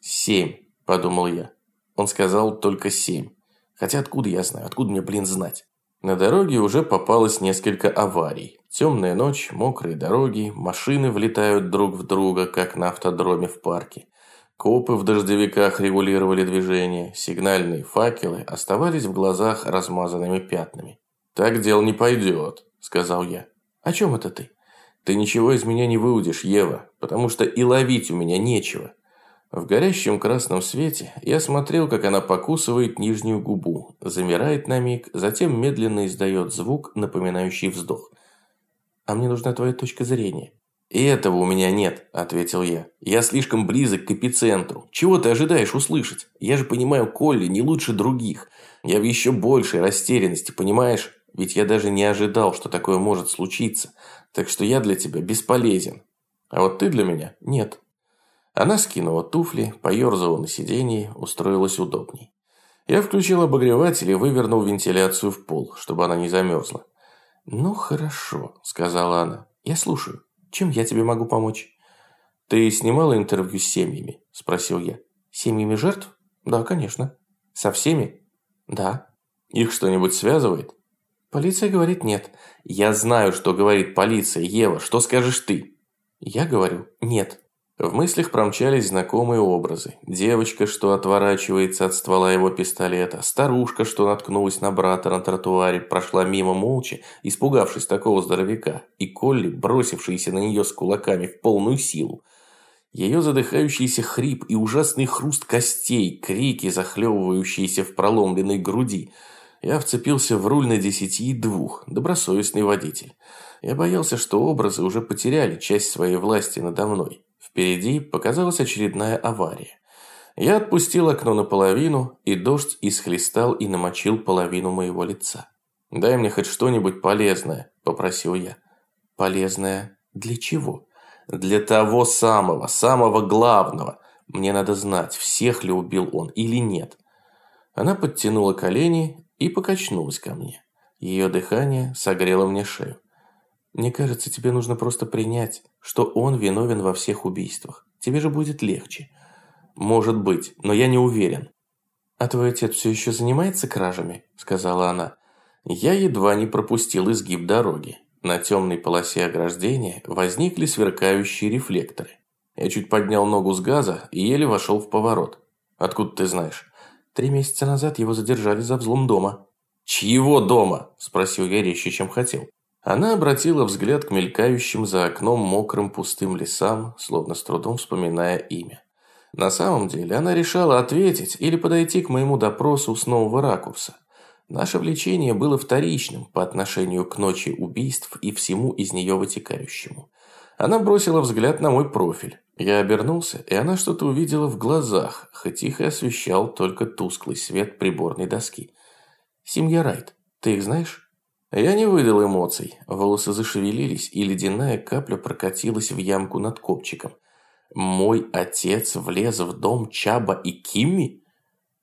«Семь», – подумал я. Он сказал только семь. Хотя откуда я знаю, откуда мне, блин, знать? На дороге уже попалось несколько аварий. Темная ночь, мокрые дороги, машины влетают друг в друга, как на автодроме в парке. Копы в дождевиках регулировали движение, сигнальные факелы оставались в глазах размазанными пятнами. «Так дело не пойдет», – сказал я. «О чем это ты?» «Ты ничего из меня не выудишь, Ева, потому что и ловить у меня нечего». В горящем красном свете я смотрел, как она покусывает нижнюю губу, замирает на миг, затем медленно издает звук, напоминающий вздох. «А мне нужна твоя точка зрения». «И этого у меня нет», – ответил я. «Я слишком близок к эпицентру. Чего ты ожидаешь услышать? Я же понимаю Колли не лучше других. Я в еще большей растерянности, понимаешь? Ведь я даже не ожидал, что такое может случиться. Так что я для тебя бесполезен. А вот ты для меня нет». Она скинула туфли, поерзала на сиденье, устроилась удобней. Я включил обогреватель и вывернул вентиляцию в пол, чтобы она не замерзла. «Ну хорошо», – сказала она. «Я слушаю». Чем я тебе могу помочь?» «Ты снимала интервью с семьями?» – спросил я. «Семьями жертв? Да, конечно». «Со всеми?» «Да». «Их что-нибудь связывает?» «Полиция говорит нет». «Я знаю, что говорит полиция. Ева, что скажешь ты?» «Я говорю нет». В мыслях промчались знакомые образы. Девочка, что отворачивается от ствола его пистолета. Старушка, что наткнулась на брата на тротуаре, прошла мимо молча, испугавшись такого здоровяка. И Колли, бросившийся на нее с кулаками в полную силу. Ее задыхающийся хрип и ужасный хруст костей, крики, захлебывающиеся в проломленной груди. Я вцепился в руль на десяти и двух, добросовестный водитель. Я боялся, что образы уже потеряли часть своей власти надо мной. Впереди показалась очередная авария. Я отпустил окно наполовину, и дождь исхлестал и намочил половину моего лица. «Дай мне хоть что-нибудь полезное», – попросил я. «Полезное для чего?» «Для того самого, самого главного. Мне надо знать, всех ли убил он или нет». Она подтянула колени и покачнулась ко мне. Ее дыхание согрело мне шею. Мне кажется, тебе нужно просто принять, что он виновен во всех убийствах. Тебе же будет легче. Может быть, но я не уверен. А твой отец все еще занимается кражами? Сказала она. Я едва не пропустил изгиб дороги. На темной полосе ограждения возникли сверкающие рефлекторы. Я чуть поднял ногу с газа и еле вошел в поворот. Откуда ты знаешь? Три месяца назад его задержали за взлом дома. «Чьего дома?» – спросил я резче, чем хотел. Она обратила взгляд к мелькающим за окном мокрым пустым лесам, словно с трудом вспоминая имя. На самом деле она решала ответить или подойти к моему допросу с нового ракурса. Наше влечение было вторичным по отношению к ночи убийств и всему из нее вытекающему. Она бросила взгляд на мой профиль. Я обернулся, и она что-то увидела в глазах, хоть их и освещал только тусклый свет приборной доски. «Семья Райт, ты их знаешь?» Я не выдал эмоций. Волосы зашевелились, и ледяная капля прокатилась в ямку над копчиком. Мой отец влез в дом Чаба и Кимми?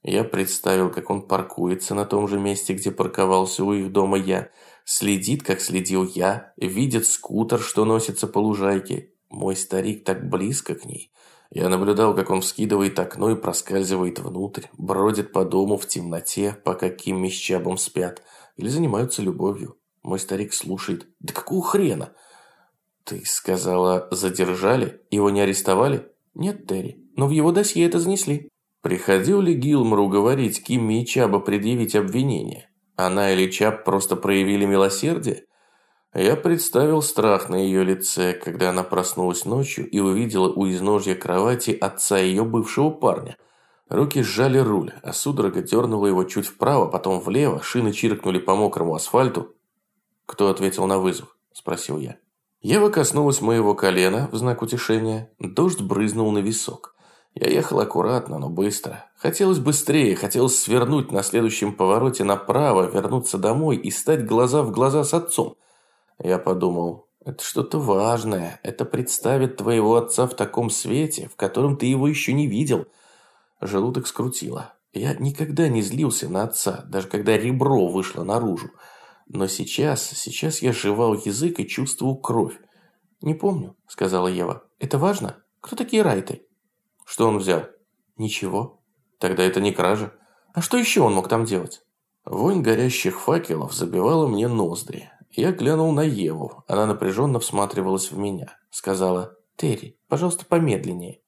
Я представил, как он паркуется на том же месте, где парковался у их дома я. Следит, как следил я. Видит скутер, что носится по лужайке. Мой старик так близко к ней. Я наблюдал, как он вскидывает окно и проскальзывает внутрь, бродит по дому в темноте, пока Кимми с Чабом спят – или занимаются любовью. Мой старик слушает. Да какого хрена? Ты сказала, задержали? Его не арестовали? Нет, Терри, но в его досье это занесли. Приходил ли Гилмору говорить Кимми и Чаба предъявить обвинение? Она или Чаб просто проявили милосердие? Я представил страх на ее лице, когда она проснулась ночью и увидела у изножья кровати отца ее бывшего парня – Руки сжали руль, а судорога дернула его чуть вправо, потом влево, шины чиркнули по мокрому асфальту. «Кто ответил на вызов?» – спросил я. Ева коснулась моего колена в знак утешения. Дождь брызнул на висок. Я ехал аккуратно, но быстро. Хотелось быстрее, хотелось свернуть на следующем повороте направо, вернуться домой и стать глаза в глаза с отцом. Я подумал, это что-то важное. Это представит твоего отца в таком свете, в котором ты его еще не видел – Желудок скрутило. Я никогда не злился на отца, даже когда ребро вышло наружу. Но сейчас, сейчас я жевал язык и чувствовал кровь. «Не помню», — сказала Ева. «Это важно? Кто такие Райты?» «Что он взял?» «Ничего». «Тогда это не кража». «А что еще он мог там делать?» Вонь горящих факелов забивала мне ноздри. Я глянул на Еву. Она напряженно всматривалась в меня. Сказала, «Терри, пожалуйста, помедленнее».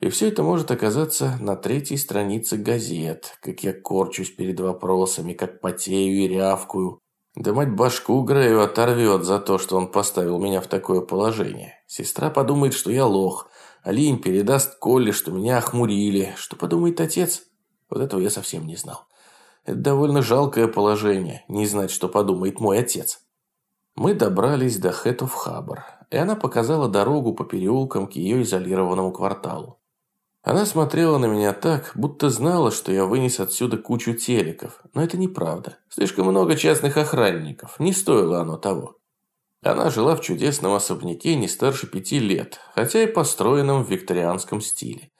И все это может оказаться на третьей странице газет, как я корчусь перед вопросами, как потею и рявкую. Да мать башку Грею оторвет за то, что он поставил меня в такое положение. Сестра подумает, что я лох. Алин передаст Колле, что меня охмурили. Что подумает отец? Вот этого я совсем не знал. Это довольно жалкое положение, не знать, что подумает мой отец. Мы добрались до Хэтов-Хабр, и она показала дорогу по переулкам к ее изолированному кварталу. Она смотрела на меня так, будто знала, что я вынес отсюда кучу телеков. Но это неправда. Слишком много частных охранников. Не стоило оно того. Она жила в чудесном особняке не старше пяти лет, хотя и построенном в викторианском стиле.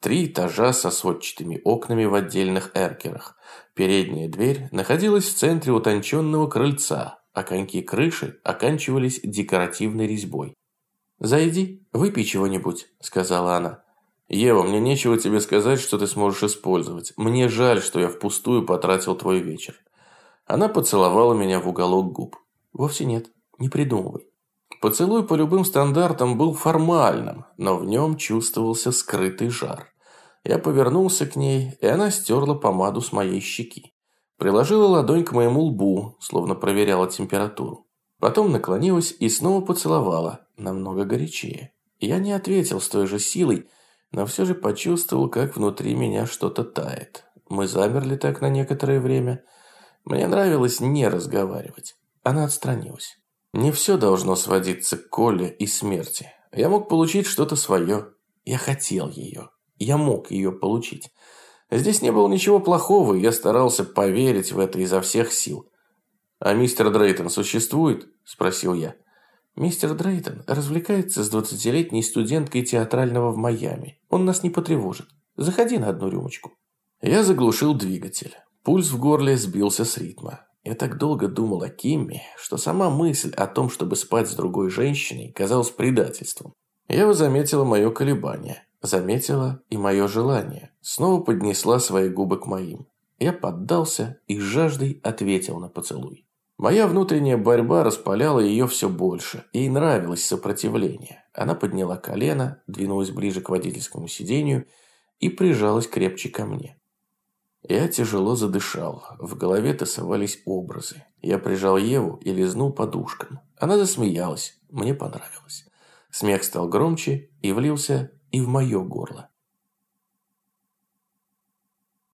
Три этажа со сводчатыми окнами в отдельных эркерах. Передняя дверь находилась в центре утонченного крыльца, а коньки крыши оканчивались декоративной резьбой. «Зайди, выпей чего-нибудь», – сказала она. «Ева, мне нечего тебе сказать, что ты сможешь использовать. Мне жаль, что я впустую потратил твой вечер». Она поцеловала меня в уголок губ. «Вовсе нет, не придумывай». Поцелуй по любым стандартам был формальным, но в нем чувствовался скрытый жар. Я повернулся к ней, и она стерла помаду с моей щеки. Приложила ладонь к моему лбу, словно проверяла температуру. Потом наклонилась и снова поцеловала, намного горячее. Я не ответил с той же силой, но все же почувствовал, как внутри меня что-то тает. Мы замерли так на некоторое время. Мне нравилось не разговаривать. Она отстранилась. Не все должно сводиться к Коле и смерти. Я мог получить что-то свое. Я хотел ее. Я мог ее получить. Здесь не было ничего плохого, и я старался поверить в это изо всех сил. «А мистер Дрейтон существует?» – спросил я. Мистер Дрейтон развлекается с двадцатилетней студенткой театрального в Майами. Он нас не потревожит. Заходи на одну рюмочку. Я заглушил двигатель. Пульс в горле сбился с ритма. Я так долго думал о Кимме, что сама мысль о том, чтобы спать с другой женщиной, казалась предательством. Ева заметила мое колебание, заметила и мое желание, снова поднесла свои губы к моим. Я поддался и жаждой ответил на поцелуй. Моя внутренняя борьба распаляла ее все больше. Ей нравилось сопротивление. Она подняла колено, двинулась ближе к водительскому сиденью и прижалась крепче ко мне. Я тяжело задышал. В голове тасовались образы. Я прижал Еву и лизнул подушкам. Она засмеялась. Мне понравилось. Смех стал громче и влился и в мое горло.